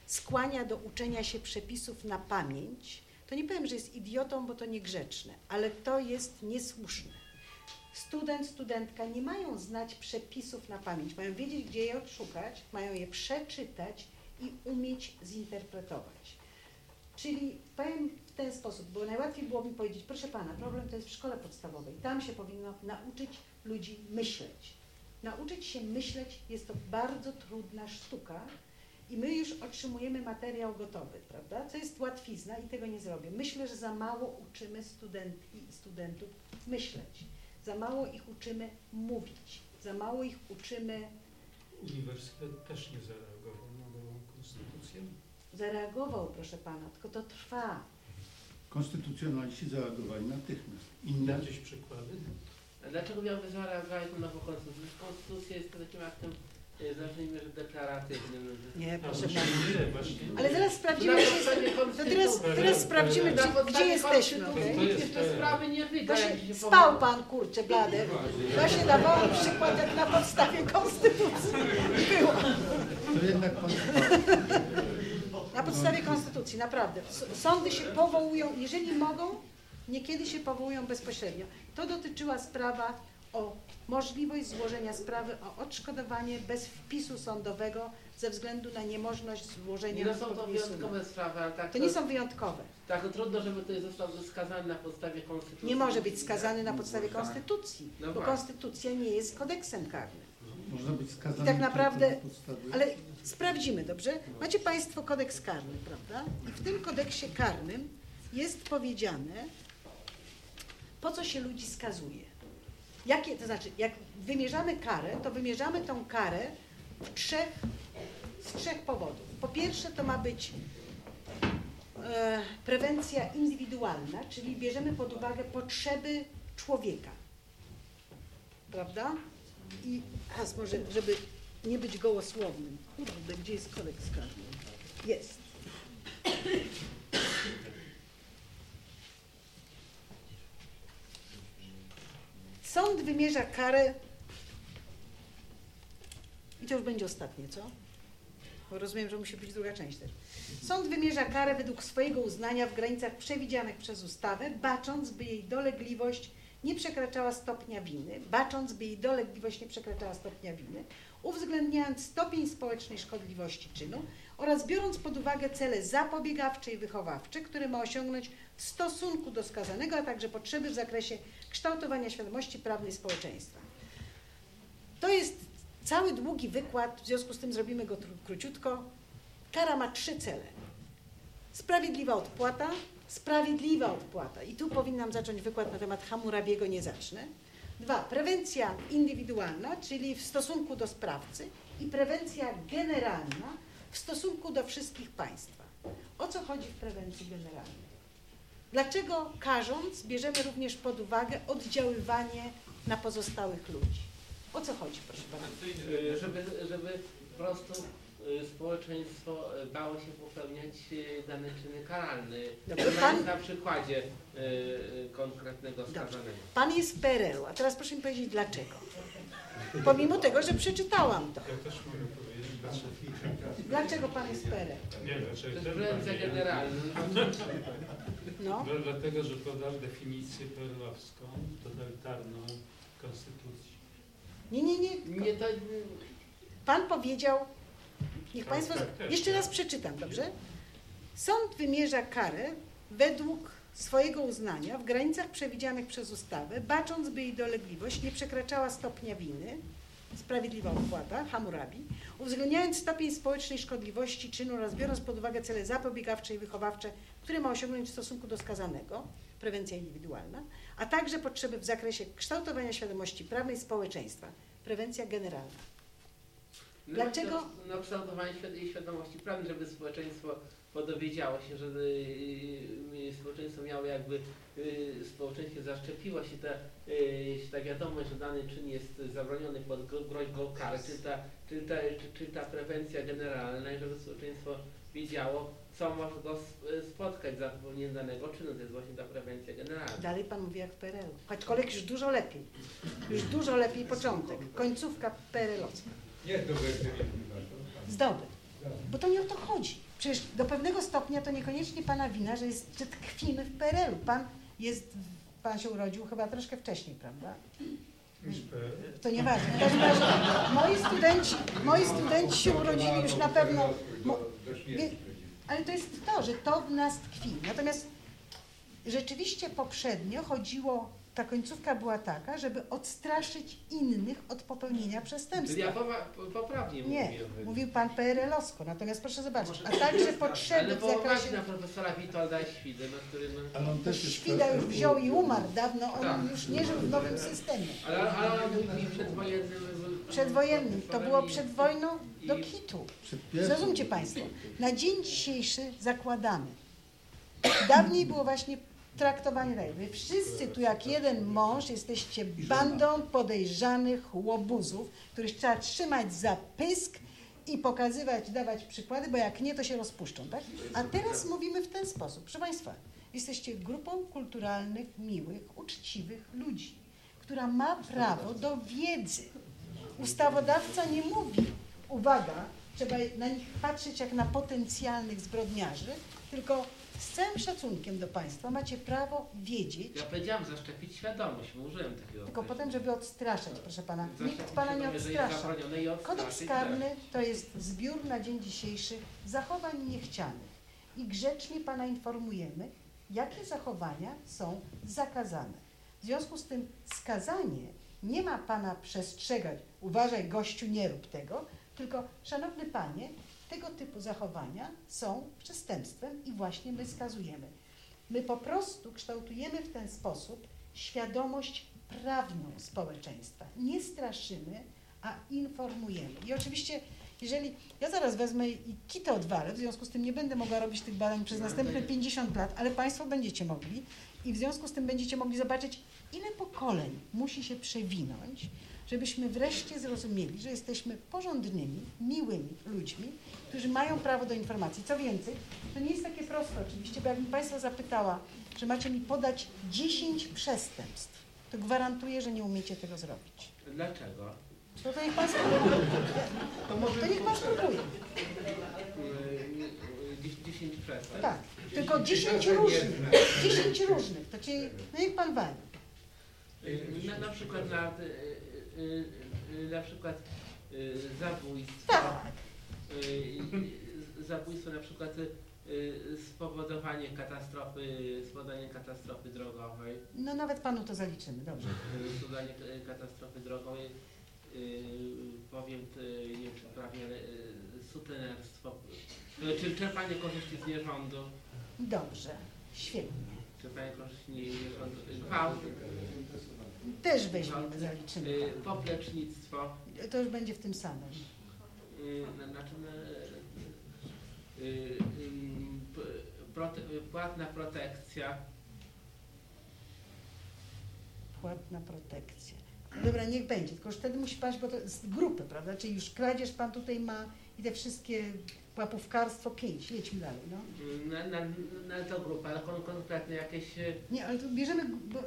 Speaker 3: skłania do uczenia się przepisów na pamięć, to nie powiem, że jest idiotą, bo to niegrzeczne, ale to jest niesłuszne. Student, studentka nie mają znać przepisów na pamięć, mają wiedzieć, gdzie je odszukać, mają je przeczytać i umieć zinterpretować. Czyli powiem w ten sposób, bo najłatwiej było mi powiedzieć, proszę pana, problem to jest w szkole podstawowej. Tam się powinno nauczyć ludzi myśleć. Nauczyć się myśleć jest to bardzo trudna sztuka i my już otrzymujemy materiał gotowy, prawda? Co jest łatwizna i tego nie zrobię. Myślę, że za mało uczymy studentki i studentów myśleć. Za mało ich uczymy mówić. Za mało ich uczymy
Speaker 14: Uniwersytet też nie zareagował na nową konstytucję?
Speaker 3: zareagował, proszę pana, tylko to trwa.
Speaker 7: Konstytucjonaliści zareagowali natychmiast. Inne
Speaker 14: Jakieś przykłady?
Speaker 9: A dlaczego miałby zareagować na nową konstytucję? Konstytucja jest takim aktem e, w znacznej mierze deklaratywnym.
Speaker 3: Nie,
Speaker 14: A,
Speaker 3: proszę pana.
Speaker 14: nie, właśnie.
Speaker 3: Ale zaraz sprawdzimy, jest, to teraz, teraz sprawdzimy, gdzie, gdzie jesteśmy.
Speaker 9: konstytucji
Speaker 3: okej?
Speaker 9: nikt jeszcze sprawy nie wyda. się
Speaker 3: spał pan, kurczę, blady. Właśnie dawałam przykład, jak na podstawie konstytucji było.
Speaker 7: to jednak pan
Speaker 3: Na podstawie konstytucji, naprawdę. Sądy się powołują, jeżeli mogą, niekiedy się powołują bezpośrednio. To dotyczyła sprawa o możliwość złożenia sprawy o odszkodowanie bez wpisu sądowego ze względu na niemożność złożenia
Speaker 9: Nie no są to wyjątkowe sprawy, ale tak
Speaker 3: To nie są wyjątkowe.
Speaker 9: Tak, to trudno, żeby ktoś został skazany na podstawie konstytucji.
Speaker 3: Nie może być skazany na podstawie konstytucji,
Speaker 9: No
Speaker 3: bo
Speaker 9: właśnie.
Speaker 3: konstytucja nie jest kodeksem karnym.
Speaker 7: można być skazany
Speaker 3: I tak naprawdę,
Speaker 7: na podstawie...
Speaker 3: ale sprawdzimy, dobrze? Macie Państwo kodeks karny, prawda? I w tym kodeksie karnym jest powiedziane, po co się ludzi skazuje. Jakie, to znaczy, jak wymierzamy karę, to wymierzamy tą karę w trzech, z trzech powodów. Po pierwsze, to ma być e, prewencja indywidualna, czyli bierzemy pod uwagę potrzeby człowieka. Prawda? I teraz może, żeby nie być gołosłownym. Kurde, gdzie jest kodeks karny? Jest. Sąd wymierza karę i to już będzie ostatnie, co? Bo rozumiem, że musi być druga część też. Sąd wymierza karę według swojego uznania w granicach przewidzianych przez ustawę, bacząc, by jej dolegliwość nie przekraczała stopnia winy, bacząc, by jej dolegliwość nie przekraczała stopnia winy, uwzględniając stopień społecznej szkodliwości czynu oraz biorąc pod uwagę cele zapobiegawcze i wychowawcze, które ma osiągnąć w stosunku do skazanego, a także potrzeby w zakresie kształtowania świadomości prawnej społeczeństwa. To jest cały długi wykład, w związku z tym zrobimy go króciutko. Kara ma trzy cele. Sprawiedliwa odpłata, sprawiedliwa odpłata. I tu powinnam zacząć wykład na temat Hammurabiego, nie zacznę. Dwa, prewencja indywidualna, czyli w stosunku do sprawcy i prewencja generalna w stosunku do wszystkich państwa. O co chodzi w prewencji generalnej? Dlaczego karząc bierzemy również pod uwagę oddziaływanie na pozostałych ludzi? O co chodzi, proszę pana?
Speaker 9: Y, żeby, żeby po prostu y, społeczeństwo y, bało się popełniać y, dane czyny karalne.
Speaker 3: Pan-
Speaker 9: na przykładzie y, y, konkretnego skazanego.
Speaker 3: Pan jest w PRL-u, a teraz proszę mi powiedzieć dlaczego. Pomimo tego, że przeczytałam to.
Speaker 14: Ja też mogę powiedzieć, dlaczego.
Speaker 3: Pan jest PRL?
Speaker 14: Nie, dlaczego.
Speaker 9: To jest prewencja generalna.
Speaker 3: No.
Speaker 14: Dla- Dlatego, że podał definicję perłowską, totalitarną konstytucji.
Speaker 3: Nie, nie, nie.
Speaker 9: Nie, to...
Speaker 3: Pan powiedział, niech
Speaker 14: Tak,
Speaker 3: Państwo,
Speaker 14: tak, też,
Speaker 3: jeszcze
Speaker 14: tak.
Speaker 3: raz przeczytam, dobrze? Sąd wymierza karę według swojego uznania w granicach przewidzianych przez ustawę, bacząc, by jej dolegliwość nie przekraczała stopnia winy, sprawiedliwa opłata, Hammurabi, uwzględniając stopień społecznej szkodliwości czynu oraz biorąc pod uwagę cele zapobiegawcze i wychowawcze, które ma osiągnąć w stosunku do skazanego, prewencja indywidualna, a także potrzeby w zakresie kształtowania świadomości prawnej społeczeństwa, prewencja generalna.
Speaker 9: No,
Speaker 3: Dlaczego?
Speaker 9: No, kształtowanie świadomości prawnej, żeby społeczeństwo podowiedziało się, że y, y, społeczeństwo miało jakby, y, społeczeństwie zaszczepiła się ta, y, się ta wiadomość, że dany czyn jest zabroniony pod gro- groźbą kary, czy ta, czy, ta, czy, czy ta prewencja generalna, i żeby społeczeństwo wiedziało, co może go sp- spotkać za popełnieniem danego czynu. To jest właśnie ta prewencja generalna.
Speaker 3: Dalej pan mówi jak w PRL. Aczkolwiek już dużo lepiej. Już dużo lepiej początek. Końcówka PRL-owska.
Speaker 18: Nie, to będzie
Speaker 3: Zdobyt. Bo to nie o to chodzi. Przecież do pewnego stopnia to niekoniecznie pana wina, że, jest, że tkwimy w PRL-u. Pan jest, pan się urodził chyba troszkę wcześniej, prawda? To nieważne. Moi studenci, moi studenci się urodzili już na pewno. Ale to jest to, że to w nas tkwi. Natomiast rzeczywiście poprzednio chodziło, ta końcówka była taka, żeby odstraszyć innych od popełnienia przestępstwa.
Speaker 9: ja poprawnie
Speaker 3: Nie,
Speaker 9: mówię.
Speaker 3: mówił pan PRL-owsko, natomiast proszę zobaczyć, a także potrzeby
Speaker 9: Ale
Speaker 3: w zakresie...
Speaker 9: na profesora Witolda Świdy, na którym...
Speaker 7: Ale on też jest
Speaker 3: Świda już wziął i umarł dawno, on
Speaker 9: Tak.
Speaker 3: już nie żył w nowym systemie.
Speaker 9: Ale, ale on mówi przedwojennym...
Speaker 3: Przedwojennym, to było przed wojną do kitu. Zrozumcie Państwo, na dzień dzisiejszy zakładamy. Dawniej było właśnie traktowanie tak. Wy wszyscy tu jak jeden mąż jesteście bandą podejrzanych łobuzów, których trzeba trzymać za pysk i pokazywać, dawać przykłady, bo jak nie, to się rozpuszczą, tak? A teraz mówimy w ten sposób. Proszę Państwa, jesteście grupą kulturalnych, miłych, uczciwych ludzi, która ma prawo do wiedzy. Ustawodawca nie mówi, uwaga, trzeba na nich patrzeć jak na potencjalnych zbrodniarzy, tylko z całym szacunkiem do Państwa macie prawo wiedzieć,
Speaker 9: Ja powiedziałam zaszczepić świadomość, bo użyłem takiego
Speaker 3: tylko potem, żeby odstraszać, proszę Pana. Nikt Pana nie odstrasza. Kodeks
Speaker 9: tak.
Speaker 3: karny to jest zbiór na dzień dzisiejszy zachowań niechcianych i grzecznie Pana informujemy, jakie zachowania są zakazane. W związku z tym skazanie nie ma Pana przestrzegać, uważaj gościu, nie rób tego, tylko szanowny Panie, tego typu zachowania są przestępstwem i właśnie my skazujemy. My po prostu kształtujemy w ten sposób świadomość prawną społeczeństwa. Nie straszymy, a informujemy. I oczywiście, jeżeli ja zaraz wezmę i kitę odwalę, w związku z tym nie będę mogła robić tych badań przez następne 50 lat, ale Państwo będziecie mogli i w związku z tym będziecie mogli zobaczyć, ile pokoleń musi się przewinąć, żebyśmy wreszcie zrozumieli, że jesteśmy porządnymi, miłymi ludźmi, którzy mają prawo do informacji. Co więcej, to nie jest takie proste oczywiście, bo jakbym Państwa zapytała, że macie mi podać 10 przestępstw, to gwarantuję, że nie umiecie tego zrobić.
Speaker 9: Dlaczego?
Speaker 3: No to niech Pan spróbuje.
Speaker 9: To może
Speaker 3: To niech Pan spróbuje.
Speaker 9: Yy, 10 przestępstw.
Speaker 3: Tak, tylko 10 różnych. 10 różnych. To czyli, no niech Pan wali.
Speaker 9: Yy, Na, na przykład na, na przykład yy, zabójstwo.
Speaker 3: Tak.
Speaker 9: Zabójstwo na przykład spowodowanie katastrofy, spowodowanie katastrofy drogowej.
Speaker 3: No nawet Panu to zaliczymy, dobrze.
Speaker 9: Spowodowanie katastrofy drogowej. powiem, y, nie wiem, czy prawie y, sutenerstwo, y, czyli czerpanie korzyści z nierządu,
Speaker 3: Dobrze, świetnie.
Speaker 9: czerpanie korzyści z nierządu, y, gwałt,
Speaker 3: Też weźmiemy, zaliczymy.
Speaker 9: y, poplecznictwo,
Speaker 3: To już będzie w tym samym.
Speaker 9: prote, płatna protekcja,
Speaker 3: Płatna protekcja. Dobra, niech będzie, tylko już wtedy musi paść, bo to z grupy, prawda? Czyli już kradzież pan tutaj ma i te wszystkie łapówkarstwo pięć. Jedźmy dalej, no.
Speaker 9: y, na, na, na to grupę, ale kon, konkretnie jakieś y,
Speaker 3: Nie, ale tu bierzemy, bo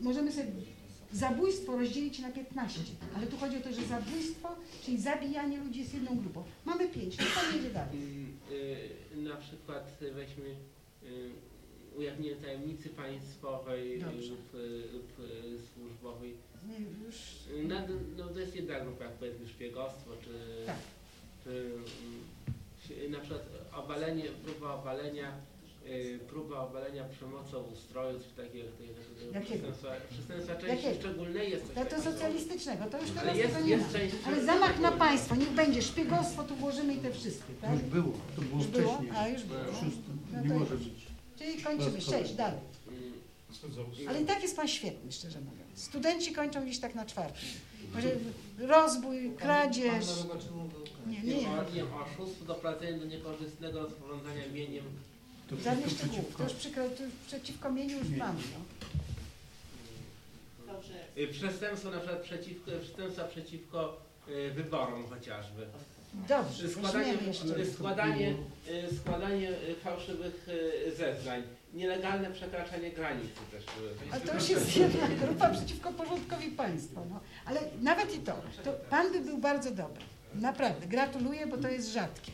Speaker 3: możemy sobie zabójstwo rozdzielić na 15, ale tu chodzi o to, że zabójstwo, czyli zabijanie ludzi jest jedną grupą. Mamy pięć, no pan jedzie dalej.
Speaker 9: Y, na przykład weźmy y, ujawnienie tajemnicy państwowej
Speaker 3: Dobrze.
Speaker 9: lub, y, lub służbowej.
Speaker 3: Nie, już...
Speaker 9: Na, no to jest jedna grupa, jak powiedzmy szpiegostwo, czy,
Speaker 3: Tak.
Speaker 9: czy mm, na przykład obalenie, próba obalenia, próba obalenia przemocą w ustroju, czy takiego, takiego przestępstwa, przestępstwa części
Speaker 3: Jakiego?
Speaker 9: szczególnej jest coś
Speaker 3: No to
Speaker 9: takiego.
Speaker 3: socjalistycznego, to już
Speaker 9: Ale
Speaker 3: teraz
Speaker 9: jest-
Speaker 3: tego nie
Speaker 9: jest część
Speaker 3: Ale zamach na państwo, niech będzie szpiegostwo, tu włożymy i te wszystkie, tak?
Speaker 7: Już było, to było
Speaker 3: Już było?
Speaker 7: wcześniej.
Speaker 3: A, już było.
Speaker 7: Szóstym.
Speaker 3: No
Speaker 7: Nie
Speaker 3: to
Speaker 7: może
Speaker 3: już.
Speaker 7: być.
Speaker 3: Czyli kończymy, sześć, dalej.
Speaker 9: Mm,
Speaker 3: Ale i tak jest pan świetny, szczerze mówiąc. Studenci kończą gdzieś tak na czwartym. Może rozbój, kradzież. Nie, nie, nie.
Speaker 9: Nie, oszustwo, doprowadzenie do niekorzystnego rozporządzania mieniem.
Speaker 3: Żadnych szczegółów. To już, przykro, to już przeciwko mieniu już mamy. No.
Speaker 9: Y, Przestępstwo na przykład przeciwko, przestępstwa przeciwko y, wyborom chociażby.
Speaker 3: Dobrze,
Speaker 9: Y, Składanie, składanie, y, składanie fałszywych y, zeznań. Nielegalne przekraczanie granicy też.
Speaker 3: A to już jest jedna grupa przeciwko porządkowi państwa. No. Ale nawet i to, to pan by był bardzo dobry. Naprawdę, gratuluję, bo to jest rzadkie.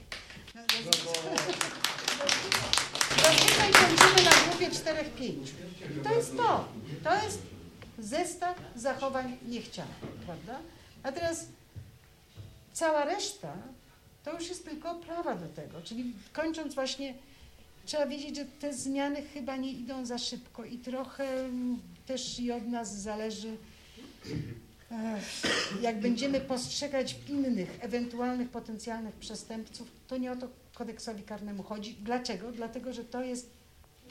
Speaker 3: No, Zazwyczaj kończymy na grupie 4-5. To jest to. To jest zestaw zachowań niechcianych, prawda? A teraz cała reszta to już jest tylko prawa do tego. Czyli kończąc właśnie, trzeba wiedzieć, że te zmiany chyba nie idą za szybko i trochę też i od nas zależy, jak będziemy postrzegać innych ewentualnych potencjalnych przestępców, to nie o to kodeksowi karnemu chodzi. Dlaczego? Dlatego, że to jest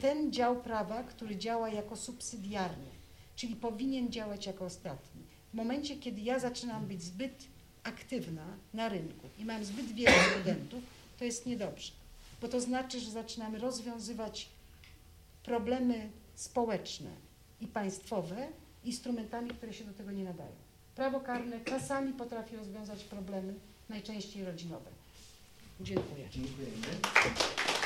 Speaker 3: ten dział prawa, który działa jako subsydiarny, czyli powinien działać jako ostatni. W momencie, kiedy ja zaczynam być zbyt aktywna na rynku i mam zbyt wielu studentów, to jest niedobrze, bo to znaczy, że zaczynamy rozwiązywać problemy społeczne i państwowe instrumentami, które się do tego nie nadają. Prawo karne czasami potrafi rozwiązać problemy, najczęściej rodzinowe. Dziękuję.
Speaker 11: Dziękujemy.